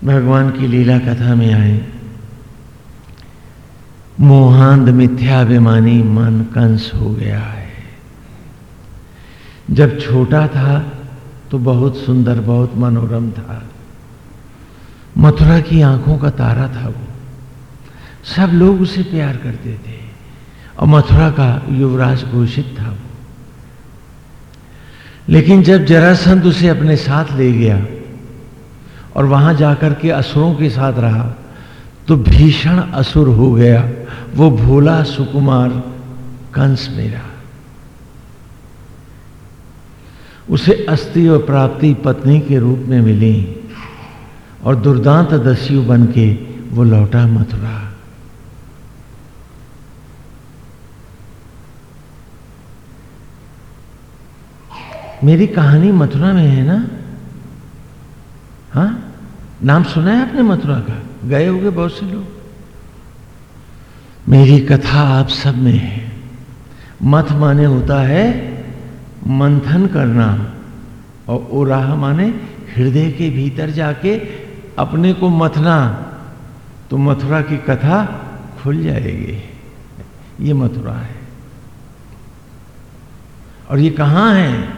भगवान की लीला कथा में आए। मोहांध मिथ्याभिमानी मन कंस हो गया है। जब छोटा था तो बहुत सुंदर, बहुत मनोरम था। मथुरा की आँखों का तारा था वो। सब लोग उसे प्यार करते थे। और मथुरा का युवराज घोषित था वो। लेकिन जब जरासंध उसे अपने साथ ले गया और वहाँ जाकर के असुरों के साथ रहा। तो भीषण असुर हो गया। वो भोला सुकुमार कंस मेरा। उसे अस्थि और प्राप्ति पत्नी के रूप में मिली और दुर्दांत दस्यु बन के वो लौटा मथुरा। मेरी कहानी मथुरा में है ना? हाँ? नाम सुना है आपने मथुरा का? गए होंगे बहुत से लोग। मेरी कथा आप सब में है। मथ माने होता है मंथन करना और उराह माने हृदय के भीतर जाके अपने को मथना। तो मथुरा की कथा खुल जाएगी। ये मथुरा है। और ये कहाँ है?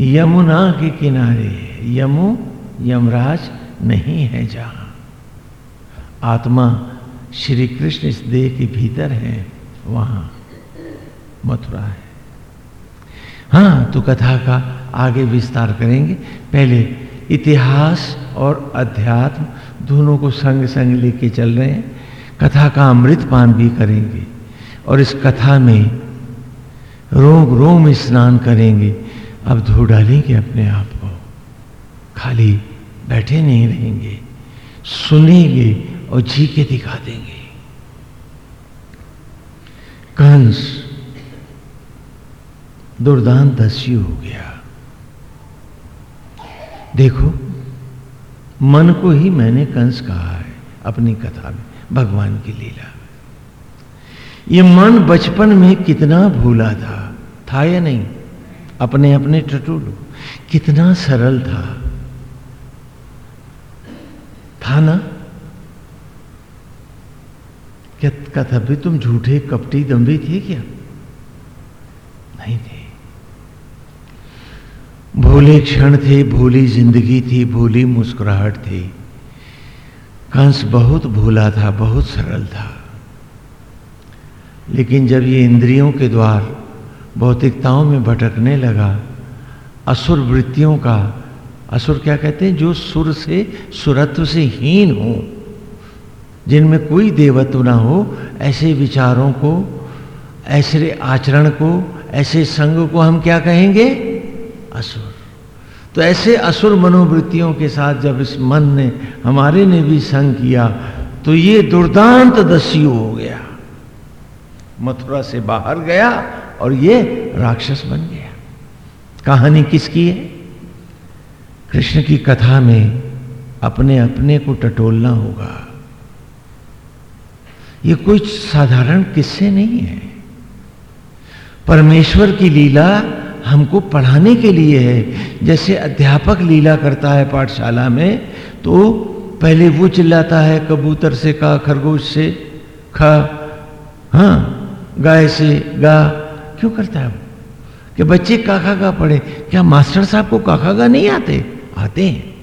यमुना के किनारे। यमु, यमराज नहीं है जहाँ। आत्मा श्री कृष्ण इस देह के भीतर है, वहाँ मथुरा है। हाँ तो कथा का आगे विस्तार करेंगे। पहले इतिहास और अध्यात्म दोनों को संग संग लेके चल रहे हैं। कथा का अमृत पान भी करेंगे और इस कथा में रोम रोम स्नान करेंगे। अब धो डालेंगे अपने आप को। खाली बैठे नहीं रहेंगे, सुनेंगे और जी के दिखा देंगे। कंस दुर्दान दस्यु हो गया। देखो, मन को ही मैंने कंस कहा है, अपनी कथा में, भगवान की लीला ये मन बचपन में कितना भूला था था या नहीं? अपने अपने टटोलो, कितना सरल था। था ना क्या कथा भी तुम झूठे कपटी दम्भी थे क्या? नहीं थे। भोले क्षण थे, भोली ज़िंदगी थी, भोली मुस्कुराहट थी। कंस बहुत भोला था, बहुत सरल था। लेकिन जब ये इंद्रियों के द्वार, भौतिकताओं में भटकने लगा, असुर वृत्तियों का असुर क्या कहते हैं? जो सुर से, सुरत्व से हीन हो, जिनमें कोई देवत्व ना हो, ऐसे विचारों को, ऐसे आचरण को, ऐसे संग को हम क्या कहेंगे? असुर। तो ऐसे असुर मनोवृत्तियों के साथ जब इस मन ने, हमारे ने भी संग किया तो ये दुर्दांत दस्यु हो गया। मथुरा से बाहर गया और ये राक्षस बन गया। कहानी किसकी है? कृष्ण की कथा में अपने अपने को टटोलना होगा। ये कोई साधारण किस्से नहीं है। परमेश्वर की लीला हमको पढ़ाने के लिए है। जैसे अध्यापक लीला करता है पाठशाला में तो पहले वो चिल्लाता है, कबूतर से का, खरगोश से खा हाँ गाय से गा। क्यों करता है कि बच्चे काका का पढ़े। क्या मास्टर साहब को काका का नहीं आते? हैं।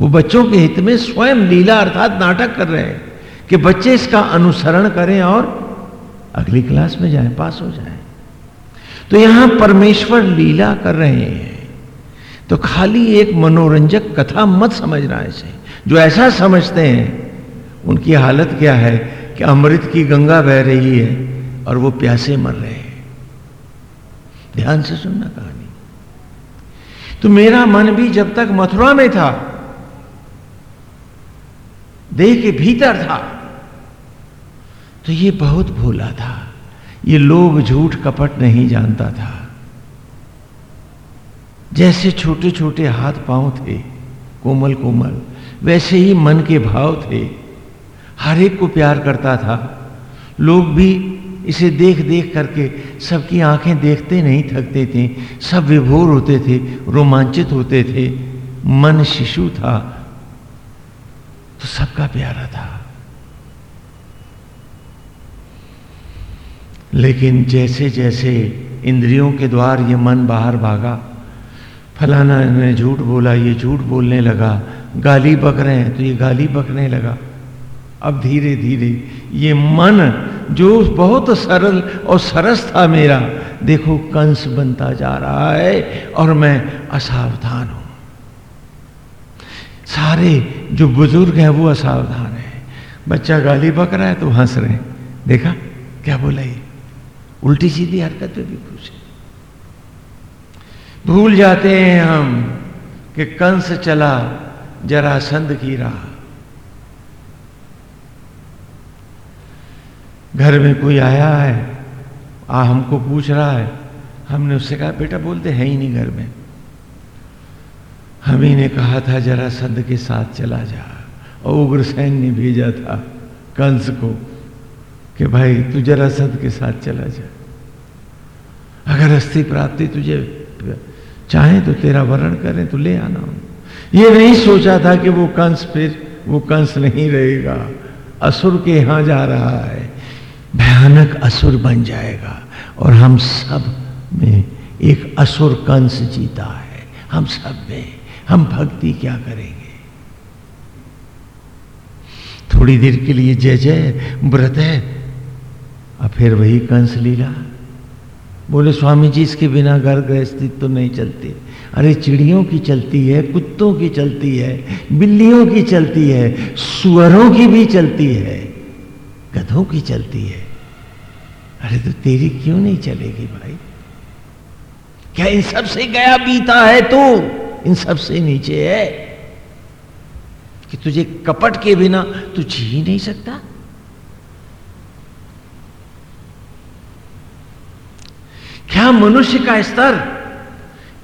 वो बच्चों के हित में स्वयं लीला अर्थात नाटक कर रहे हैं कि बच्चे इसका अनुसरण करें और अगली क्लास में जाएँ, पास हो जाएँ। तो यहाँ परमेश्वर लीला कर रहे हैं। तो खाली एक मनोरंजक कथा मत समझना इसे। जो ऐसा समझते हैं, उनकी हालत क्या है कि अमृत की गंगा बह रही है और वो प्यासे मर रहे हैं। ध्यान से सुनना कहानी। तो मेरा मन भी जब तक मथुरा में था, देह के भीतर था तो ये बहुत भोला था। ये लोभ झूठ कपट नहीं जानता था। जैसे छोटे छोटे हाथ पाँव थे कोमल कोमल वैसे ही मन के भाव थे। हर एक को प्यार करता था। लोग भी इसे देख देख करके सबकी आँखें देखते नहीं थकते थे, सब विभोर होते थे, रोमांचित होते थे। मन शिशु था तो सबका प्यारा था। लेकिन जैसे जैसे इंद्रियों के द्वार ये मन बाहर भागा, फलाना ने झूठ बोला, ये झूठ बोलने लगा, गाली बक रहे हैं तो ये गाली बकने लगा। अब धीरे धीरे ये मन जो बहुत सरल और सरस था मेरा, देखो कंस बनता जा रहा है और मैं असावधान हूँ। सारे जो बुज़ुर्ग हैं वो असावधान है। बच्चा गाली बक रहा है तो हंस रहे हैं। देखा, क्या बोला ये? उल्टी सीधी हरकत में भी खुश है भूल जाते हैं हम कि कंस चला जरासंध की राह। घर में कोई आया है, आ हमको पूछ रहा है। हमने उससे कहा, बेटा, बोलते हैं ही नहीं घर में। हम ही ने कहा था, जरा संध के साथ चला जा। और उग्रसेन ने भेजा था कंस को कि, भाई, तू जरा संध के साथ चला जा। अगर अस्थि प्राप्ति तुझे चाहे तो तेरा वर्ण करें तो ले आना ये नहीं सोचा था कि वो कंस फिर, वो कंस नहीं रहेगा। असुर के यहाँ जा रहा है। भयानक असुर बन जाएगा और हम सब में एक असुर कंस जीता है। हम सब में। हम भक्ति क्या करेंगे? थोड़ी देर के लिए जय जय, व्रत है। और फिर वही कंस लीला। बोले स्वामी जी इसके बिना घर गृहस्थी तो नहीं चलती। अरे, चिड़ियों की चलती है, कुत्तों की चलती है, बिल्लियों की चलती है, सुअरों की भी चलती है, गधों की चलती है। अरे तो तेरी क्यों नहीं चलेगी भाई? क्या इन सबसे गया बीता है तू? इन सबसे नीचे है। कि तुझे कपट के बिना तू जी ही नहीं सकता? क्या मनुष्य का स्तर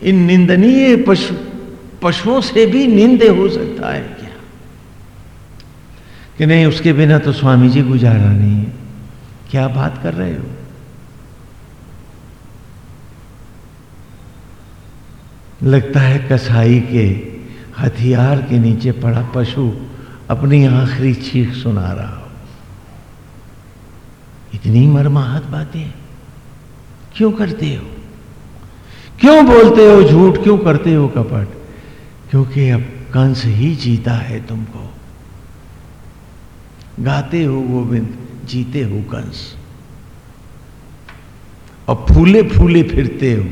इन निंदनीय पशु, पशुओं से भी निंदे हो सकता है क्या? कि नहीं, उसके बिना तो स्वामी जी गुजारा नहीं है। क्या बात कर रहे हो? लगता है कसाई के हथियार के नीचे पड़ा पशु अपनी आखिरी चीख सुना रहा हो। इतनी मरमाहत बातें क्यों करते हो? क्यों बोलते हो झूठ? क्यों करते हो कपट? क्योंकि अब कंस ही जीता है तुमको। गाते हो गोविंद जीते हो कंस। और फूले फूले फिरते हो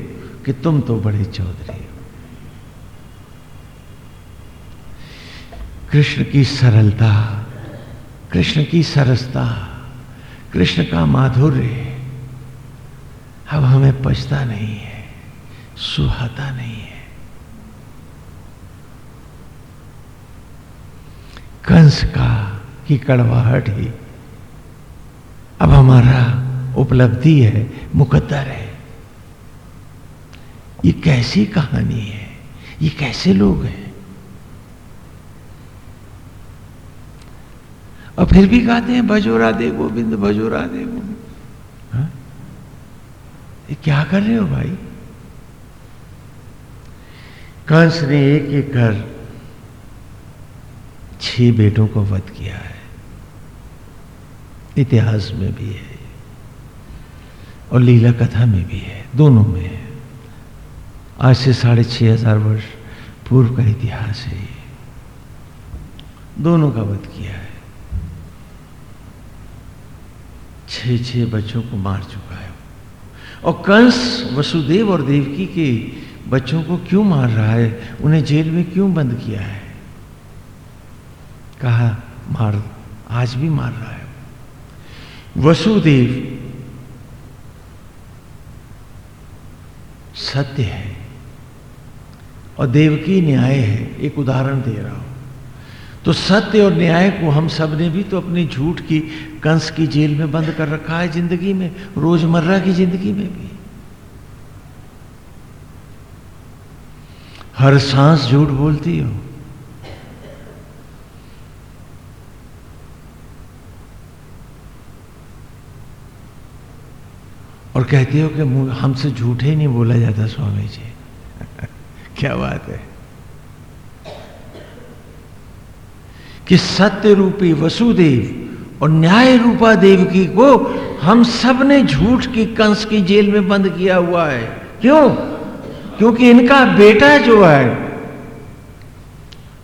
कि तुम तो बड़े चौधरी हो। कृष्ण की सरलता, कृष्ण की सरसता, कृष्ण का माधुर्य अब हमें पछता नहीं है, सुहाता नहीं है। कंस का की कड़वाहट ही अब हमारा उपलब्धि है, मुकद्दर है। ये कैसी कहानी है? ये कैसे लोग हैं? और फिर भी गाते हैं, भजोरा दे गोविंद, भजोरा दे गोविंद। हाँ? क्या कर रहे हो भाई? कंस ने एक एक कर छह बेटों को वध किया है। इतिहास में भी है और लीला कथा में भी है, दोनों में है। आज से साढ़े छह हज़ार वर्ष पूर्व का इतिहास है दोनों का वध किया है। छह छह बच्चों को मार चुका है। और कंस वसुदेव और देवकी के बच्चों को क्यों मार रहा है? उन्हें जेल में क्यों बंद किया है? कहा, मार, आज भी मार रहा है। वसुदेव, सत्य है और देवकी न्याय है। एक उदाहरण दे रहा हूँ। तो सत्य और न्याय को हम सबने भी तो अपनी झूठ की, कंस की जेल में बंद कर रखा है ज़िंदगी में, रोज़मर्रा की ज़िंदगी में भी। हर सांस झूठ बोलती हो और कहती हो कि हमसे झूठ ही नहीं बोला जाता स्वामी जी। *laughs* क्या बात है? कि सत्य रूपी वसुदेव और न्याय रूपा देवकी को हम सबने झूठ की कंस की जेल में बंद किया हुआ है। क्यों? क्योंकि इनका बेटा जो है,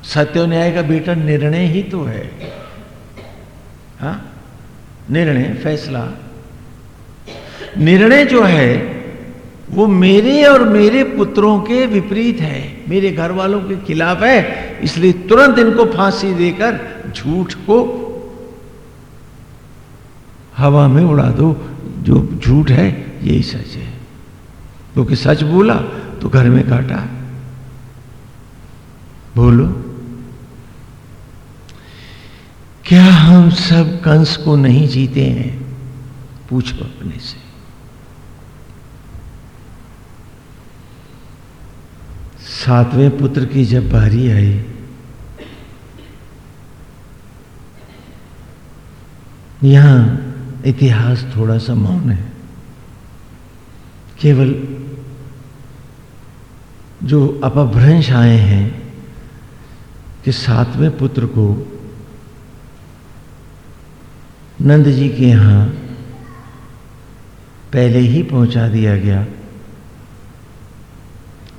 सत्य न्याय का बेटा निर्णय ही तो है। हा? निर्णय, फैसला। निर्णय जो है, वो मेरे और मेरे पुत्रों के विपरीत है। मेरे घर वालों के खिलाफ है, इसलिए तुरंत इनको फांसी देकर झूठ को हवा में उड़ा दो। जो झूठ है, यही सच है। क्योंकि तो सच बोला तो घर में काटा। बोलो, क्या हम सब कंस को नहीं जीते हैं? पूछो अपने से। सातवें पुत्र की जब बारी आई, यहाँ इतिहास थोड़ा सा मौन है। केवल जो अपभ्रंश आए हैं कि सातवें पुत्र को नंद जी के यहाँ पहले ही पहुँचा दिया गया।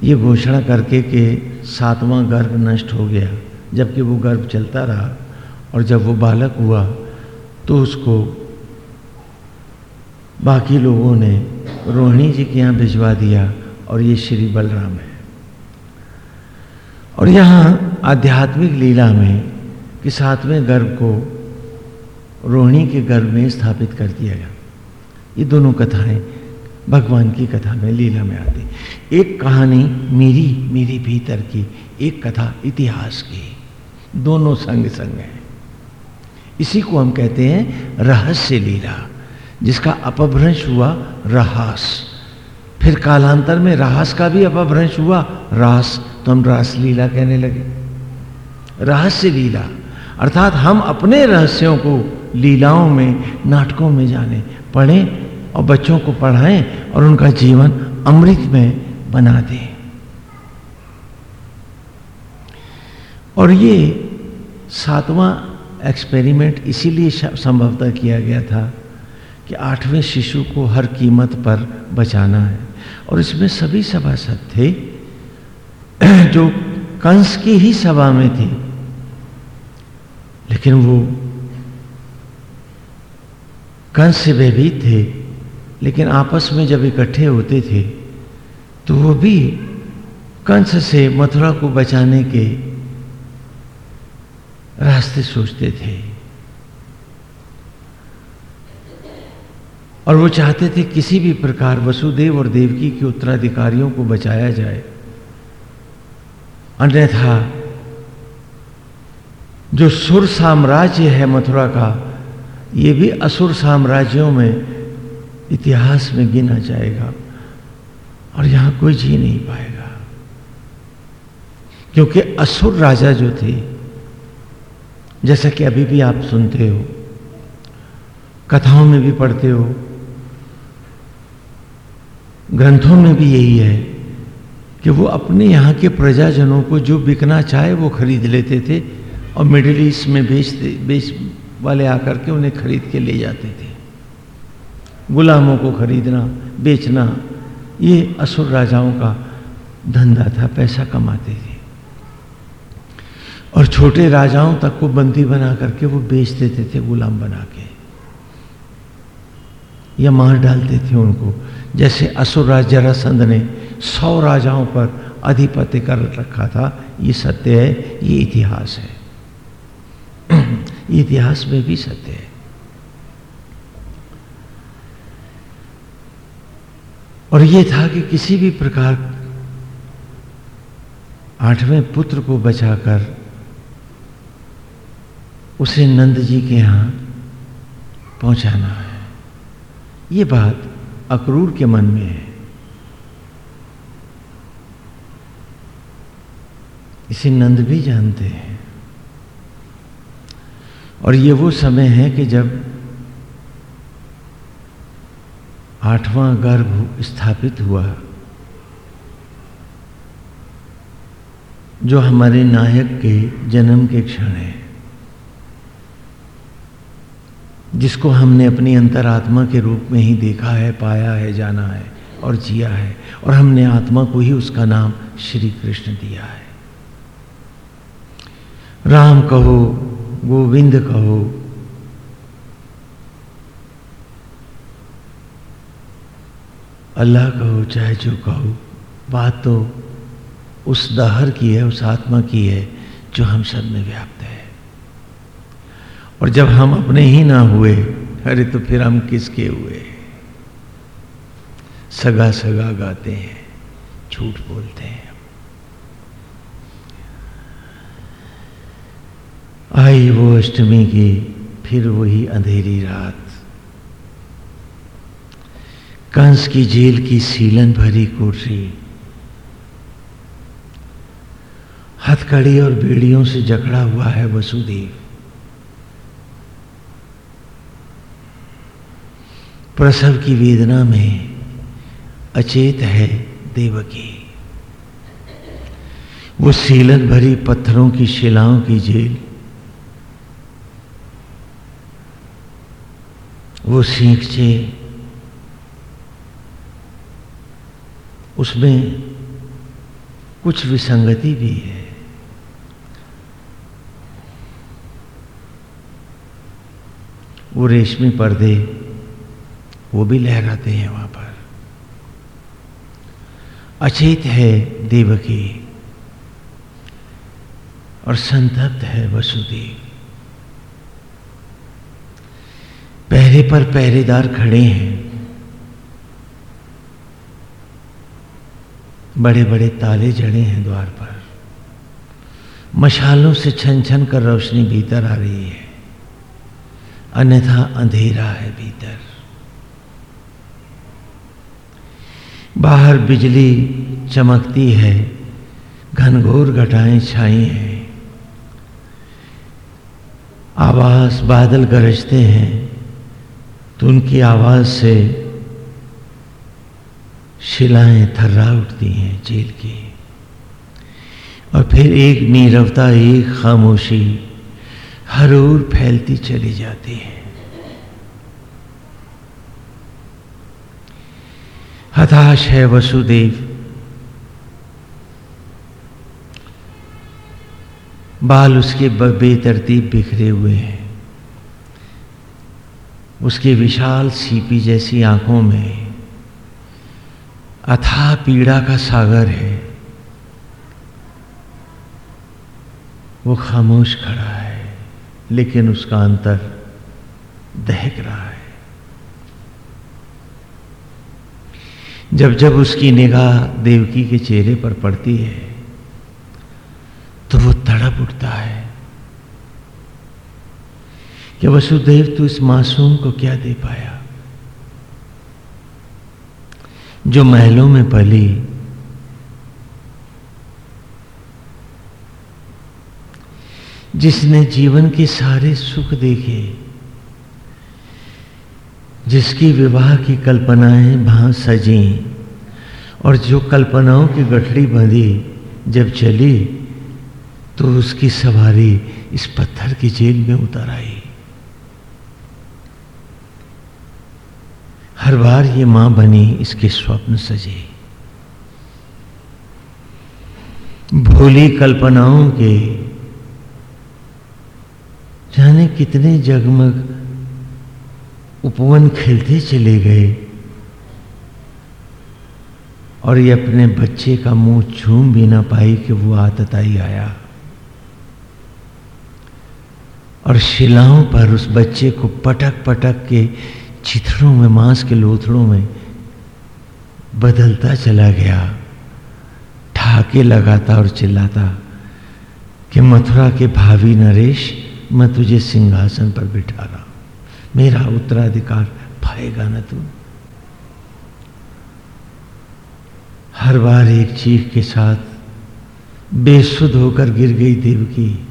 ये घोषणा करके कि सातवां गर्भ नष्ट हो गया, जबकि वो गर्भ चलता रहा और जब वो बालक हुआ तो उसको बाकी लोगों ने रोहिणी जी के यहाँ भिजवा दिया और ये श्री बलराम है। और यहाँ आध्यात्मिक लीला में कि सातवें गर्भ को रोहिणी के गर्भ में स्थापित कर दिया गया। ये दोनों कथाएँ भगवान की कथा में, लीला में आती। एक कहानी मेरी मेरी भीतर की, एक कथा इतिहास की। दोनों संग संग है। इसी को हम कहते हैं रहस्य लीला, जिसका अपभ्रंश हुआ रहास। फिर कालांतर में रास का भी अपभ्रंश हुआ रास। तो हम रास लीला कहने लगे। रहस्य लीला, अर्थात हम अपने रहस्यों को लीलाओं में, नाटकों में जाने, पढ़ें और बच्चों को पढ़ाएँ और उनका जीवन अमृत में बना दें। और ये सातवां एक्सपेरिमेंट इसीलिए संभवतः किया गया था कि आठवें शिशु को हर कीमत पर बचाना है। और इसमें सभी सभासद थे *clears throat* जो कंस की ही सभा में थे। लेकिन वो कंस से भयभीत थे। लेकिन आपस में जब इकट्ठे होते थे तो वो भी कंस से मथुरा को बचाने के रास्ते सोचते थे। और वो चाहते थे किसी भी प्रकार वसुदेव और देवकी के उत्तराधिकारियों को बचाया जाए। अन्यथा जो सुर साम्राज्य है मथुरा का, ये भी असुर साम्राज्यों में इतिहास में गिना जाएगा और यहाँ कोई जी नहीं पाएगा। क्योंकि असुर राजा जो थे, जैसा कि अभी भी आप सुनते हो, कथाओं में भी पढ़ते हो, ग्रंथों में भी यही है कि वो अपने यहाँ के प्रजाजनों को जो बिकना चाहे वो खरीद लेते थे और मिडिल ईस्ट में बेचते, बेच वाले आकर के उन्हें खरीद के ले जाते थे। गुलामों को खरीदना, बेचना, ये असुर राजाओं का धंधा था, पैसा कमाते थे। और छोटे राजाओं तक को बंदी बना करके वो बेच देते थे गुलाम बना के। या मार डालते थे उनको। जैसे असुर राज जरासंध ने सौ राजाओं पर अधिपत्य कर रखा था, ये सत्य है, ये इतिहास है। *clears throat* इतिहास में भी सत्य है। और ये था कि किसी भी प्रकार आठवें पुत्र को बचाकर उसे नंद जी के यहाँ पहुंचाना है। ये बात अक्रूर के मन में है। इसे नंद भी जानते हैं। और ये वो समय है कि जब आठवां गर्भ स्थापित हुआ। जो हमारे नायक के जन्म के क्षण है, जिसको हमने अपनी अंतरात्मा के रूप में ही देखा है, पाया है, जाना है और जिया है, और हमने आत्मा को ही उसका नाम श्री कृष्ण दिया है। राम कहो, गोविंद कहो अल्लाह कहो, चाहे जो कहो, बात तो उस दहर की है, उस आत्मा की है, जो हम सब में व्याप्त है। और जब हम अपने ही ना हुए, अरे तो फिर हम किसके हुए? सगा सगा गाते हैं, झूठ बोलते हैं। आई वो अष्टमी की, फिर वही अंधेरी रात। कंस की जेल की सीलन भरी कोठरी हथकड़ी और बेड़ियों से जकड़ा हुआ है वसुदेव। प्रसव की वेदना में अचेत है देवकी। वो सीलन भरी पत्थरों की शिलाओं की जेल। वो सीखचे उसमें कुछ विसंगति भी है। वो रेशमी पर्दे, वो भी लहराते हैं वहाँ पर। अचेत है देवकी और संतप्त है वसुदेव। पहरे पर पहरेदार खड़े हैं। बड़े बड़े ताले जड़े हैं द्वार पर। मशालों से छन छन कर रोशनी भीतर आ रही है। अन्यथा अंधेरा है भीतर। बाहर बिजली चमकती है, घनघोर घटाएँ छाई हैं। आवाज़ बादल गरजते हैं तो उनकी आवाज़ से शिलाएँ थर्रा उठती हैं जेल की। और फिर एक नीरवता, एक खामोशी हर ओर फैलती चली जाती है। हताश है वसुदेव। बाल उसके बेतरतीब बिखरे हुए हैं। उसके विशाल सीपी जैसी आँखों में अथाह पीड़ा का सागर है। वो खामोश खड़ा है, लेकिन उसका अंतर दहक रहा है। जब जब उसकी निगाह देवकी के चेहरे पर पड़ती है तो वो तड़प उठता है कि वसुदेव तू इस मासूम को क्या दे पाया? जो महलों में पली। जिसने जीवन के सारे सुख देखे, जिसकी विवाह की कल्पनाएँ वहाँ सजी, और जो कल्पनाओं की गठड़ी बंधी जब चली तो उसकी सवारी इस पत्थर की जेल में उतर आई। हर बार ये माँ बनी, इसके स्वप्न सजे। भोली कल्पनाओं के जाने कितने जगमग उपवन खेलते चले गए और ये अपने बच्चे का मुँह छूम भी ना पाई कि वो आतताई आया। और शिलाओं पर उस बच्चे को पटक पटक के चिथड़ों में, मांस के लोथड़ों में बदलता चला गया। ठाके लगाता और चिल्लाता कि मथुरा के भावी नरेश, मैं तुझे सिंहासन पर बिठा रहा मेरा उत्तराधिकार पाएगा ना तू। हर बार एक चीख के साथ बेसुध होकर गिर गई देवकी।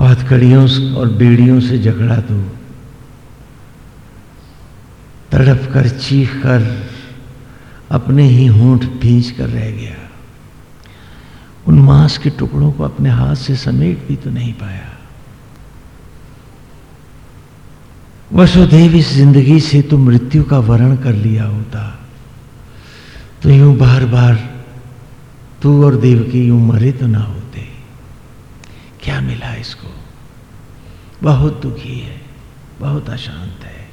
हथकड़ियों और बेड़ियों से झगड़ा तो तड़प कर चीख कर अपने ही होंठ भींच कर रह गया। उन मांस के टुकड़ों को अपने हाथ से समेट भी तो नहीं पाया। वसुदेव, इस ज़िंदगी से तो मृत्यु का वरण कर लिया होता। तो यूँ बार बार तू और देवकी यूँ मरे तो ना होते। क्या मिला इसको? बहुत दुखी है, बहुत अशांत है।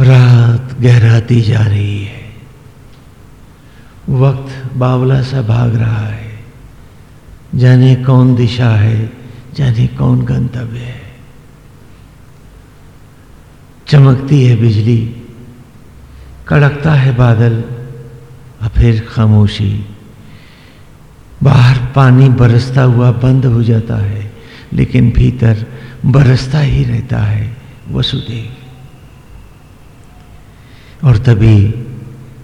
रात गहराती जा रही है। वक्त बावला सा भाग रहा है। जाने कौन दिशा है, जाने कौन गंतव्य है। चमकती है बिजली, कड़कता है बादल, और फिर खामोशी। बाहर पानी बरसता हुआ बंद हो जाता है, लेकिन भीतर बरसता ही रहता है वसुदेव। और तभी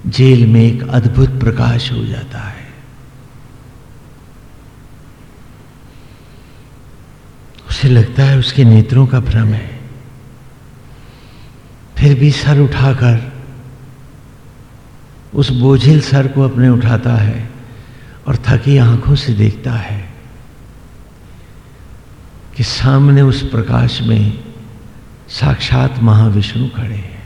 जेल में एक अद्भुत प्रकाश हो जाता है। उसे लगता है उसके नेत्रों का भ्रम है। फिर भी सर उठाकर उस बोझिल सर को अपने उठाता है और थकी आँखों से देखता है कि सामने उस प्रकाश में साक्षात महाविष्णु खड़े हैं।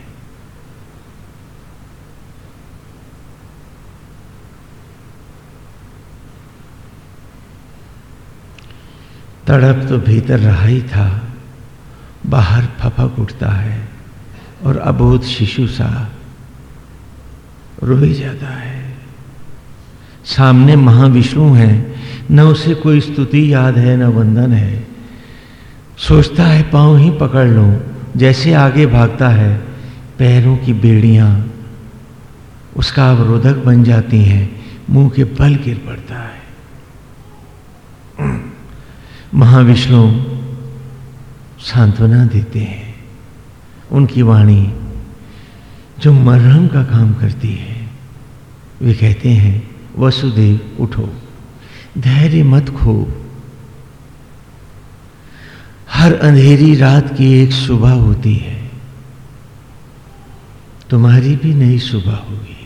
तड़प तो भीतर रहा ही था। बाहर फपक उठता है और अबोध शिशु सा रो ही जाता है। सामने महाविष्णु है, न उसे कोई स्तुति, याद है, न वंदन है। सोचता है, पाँव ही पकड़ लो, जैसे आगे भागता है, पैरों की बेड़ियाँ, उसका अवरोधक बन जाती हैं, मुँह के बल गिर पड़ता है। महाविष्णु सांत्वना देते हैं। उनकी वाणी जो मरहम का काम करती है, वे कहते हैं, वसुदेव, उठो, धैर्य मत खो। हर अंधेरी रात की एक सुबह होती है। तुम्हारी भी नई सुबह होगी।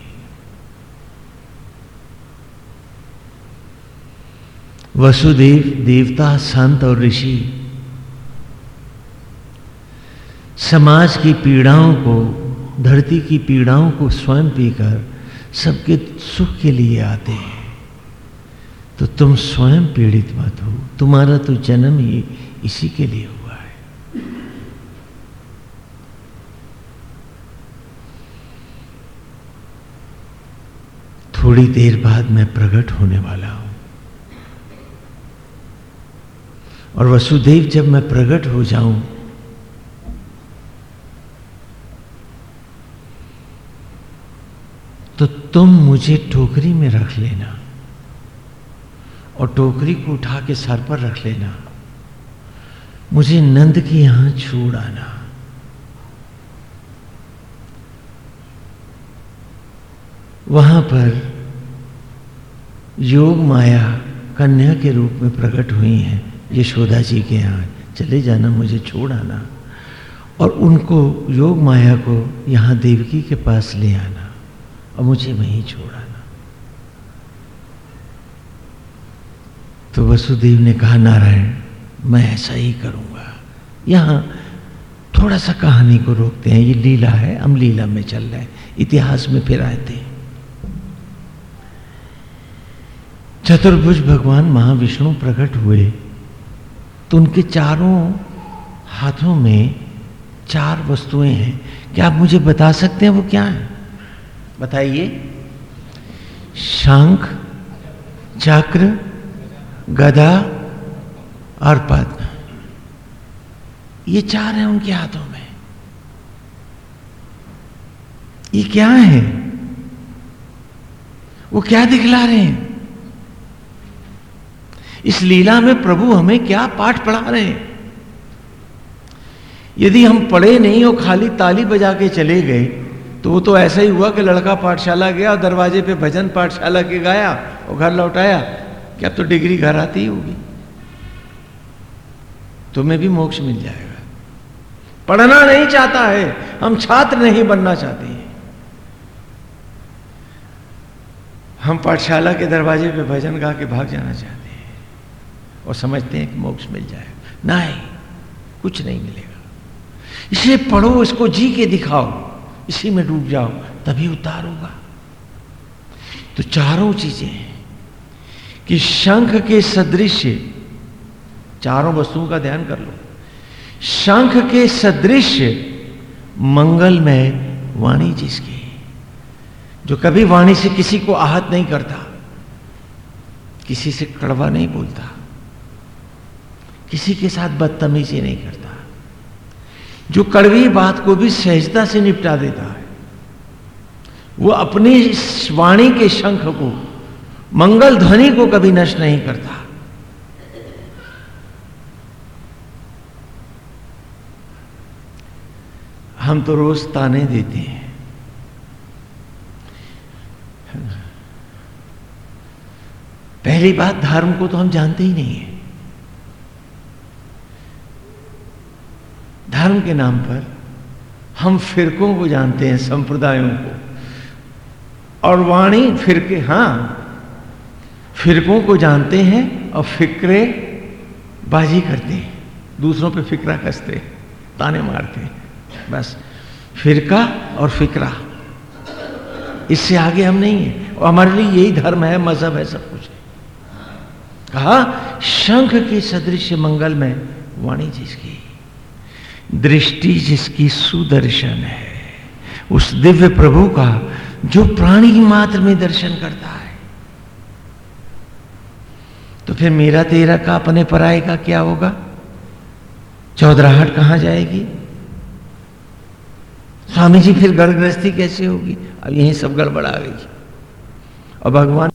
वसुदेव, देवता, संत और ऋषि। समाज की पीड़ाओं को, धरती की पीड़ाओं को स्वयं पीकर सबके सुख के लिए आते हैं। तो तुम स्वयं पीड़ित मत हो। तुम्हारा तो जन्म ही इसी के लिए हुआ है। थोड़ी देर बाद मैं प्रकट होने वाला हूँ। और वसुदेव जब मैं प्रकट हो जाऊँ तो तुम मुझे टोकरी में रख लेना और टोकरी को उठा के सर पर रख लेना। मुझे नंद के यहाँ छोड़ आना। वहाँ पर योग माया कन्या के रूप में प्रकट हुई हैं। यशोदा जी के यहाँ, चले जाना, मुझे छोड़ आना। और उनको, योग माया को यहाँ देवकी के पास ले आना और मुझे वहीं छोड़ आना। तो वसुदेव ने कहा, नारायण, मैं ऐसा ही करूँगा। यहाँ थोड़ा सा कहानी को रोकते हैं। ये लीला है, हम लीला में चल रहे हैं। इतिहास में फिर आए थे चतुर्भुज भगवान महाविष्णु प्रकट हुए। तो उनके चारों हाथों में चार वस्तुएँ हैं। क्या आप मुझे बता सकते हैं वो क्या है? बताइए। शंख, चक्र, गदा और पद्म ये चार हैं उनके हाथों में। ये क्या है? वो क्या दिखला रहे हैं? इस लीला में प्रभु हमें क्या पाठ पढ़ा रहे हैं? यदि हम पढ़े नहीं और खाली ताली बजा के चले गए तो वो तो ऐसा ही हुआ कि लड़का पाठशाला गया और दरवाजे पे भजन पाठशाला के गाया और घर लौटाया क्या तो डिग्री घर आती होगी? तुम्हें भी मोक्ष मिल जाएगा। पढ़ना नहीं चाहता है, हम छात्र नहीं बनना चाहते हैं। हम पाठशाला के दरवाजे पे भजन गा के भाग जाना चाहते हैं। और समझते हैं कि मोक्ष मिल जाएगा नहीं, कुछ नहीं मिलेगा। इसे पढ़ो, इसको जी के दिखाओ, इसी में डूब जाओ, तभी उतार होगा। तो चारों चीज़ें हैं कि शंख के सदृश, चारों वस्तुओं का ध्यान कर लो। शंख के सदृश मंगल में वाणी जिसकी, जो कभी वाणी से किसी को आहत नहीं करता, किसी से कड़वा नहीं बोलता। किसी के साथ बदतमीजी नहीं करता। जो कड़वी बात को भी सहजता से निपटा देता है, वो अपनी वाणी के शंख को, मंगल ध्वनि को कभी नष्ट नहीं करता। हम तो रोज ताने देते हैं। पहली बात, धर्म को तो हम जानते ही नहीं है। धर्म के नाम पर हम फिरकों को जानते हैं, संप्रदायों को। और वाणी फिरके, हाँ, फिरकों को जानते हैं और फिक्रे बाजी करते हैं। दूसरों पे फिक्रा कसते ताने मारते हैं, बस। फिरका और फिक्रा, इससे आगे हम नहीं है। और हमारे लिए यही धर्म है, मज़हब है, सब कुछ कहा, शंख के सदृश मंगल में वाणी जिसकी। दृष्टि जिसकी सुदर्शन है, उस दिव्य प्रभु का जो प्राणी मात्र में दर्शन करता है। तो फिर मेरा तेरा का अपने पराये का क्या होगा? चौधराहट कहाँ जाएगी? स्वामी जी, फिर घर गृहस्थी कैसे होगी? अब यही सब गड़बड़ा गई और भगवान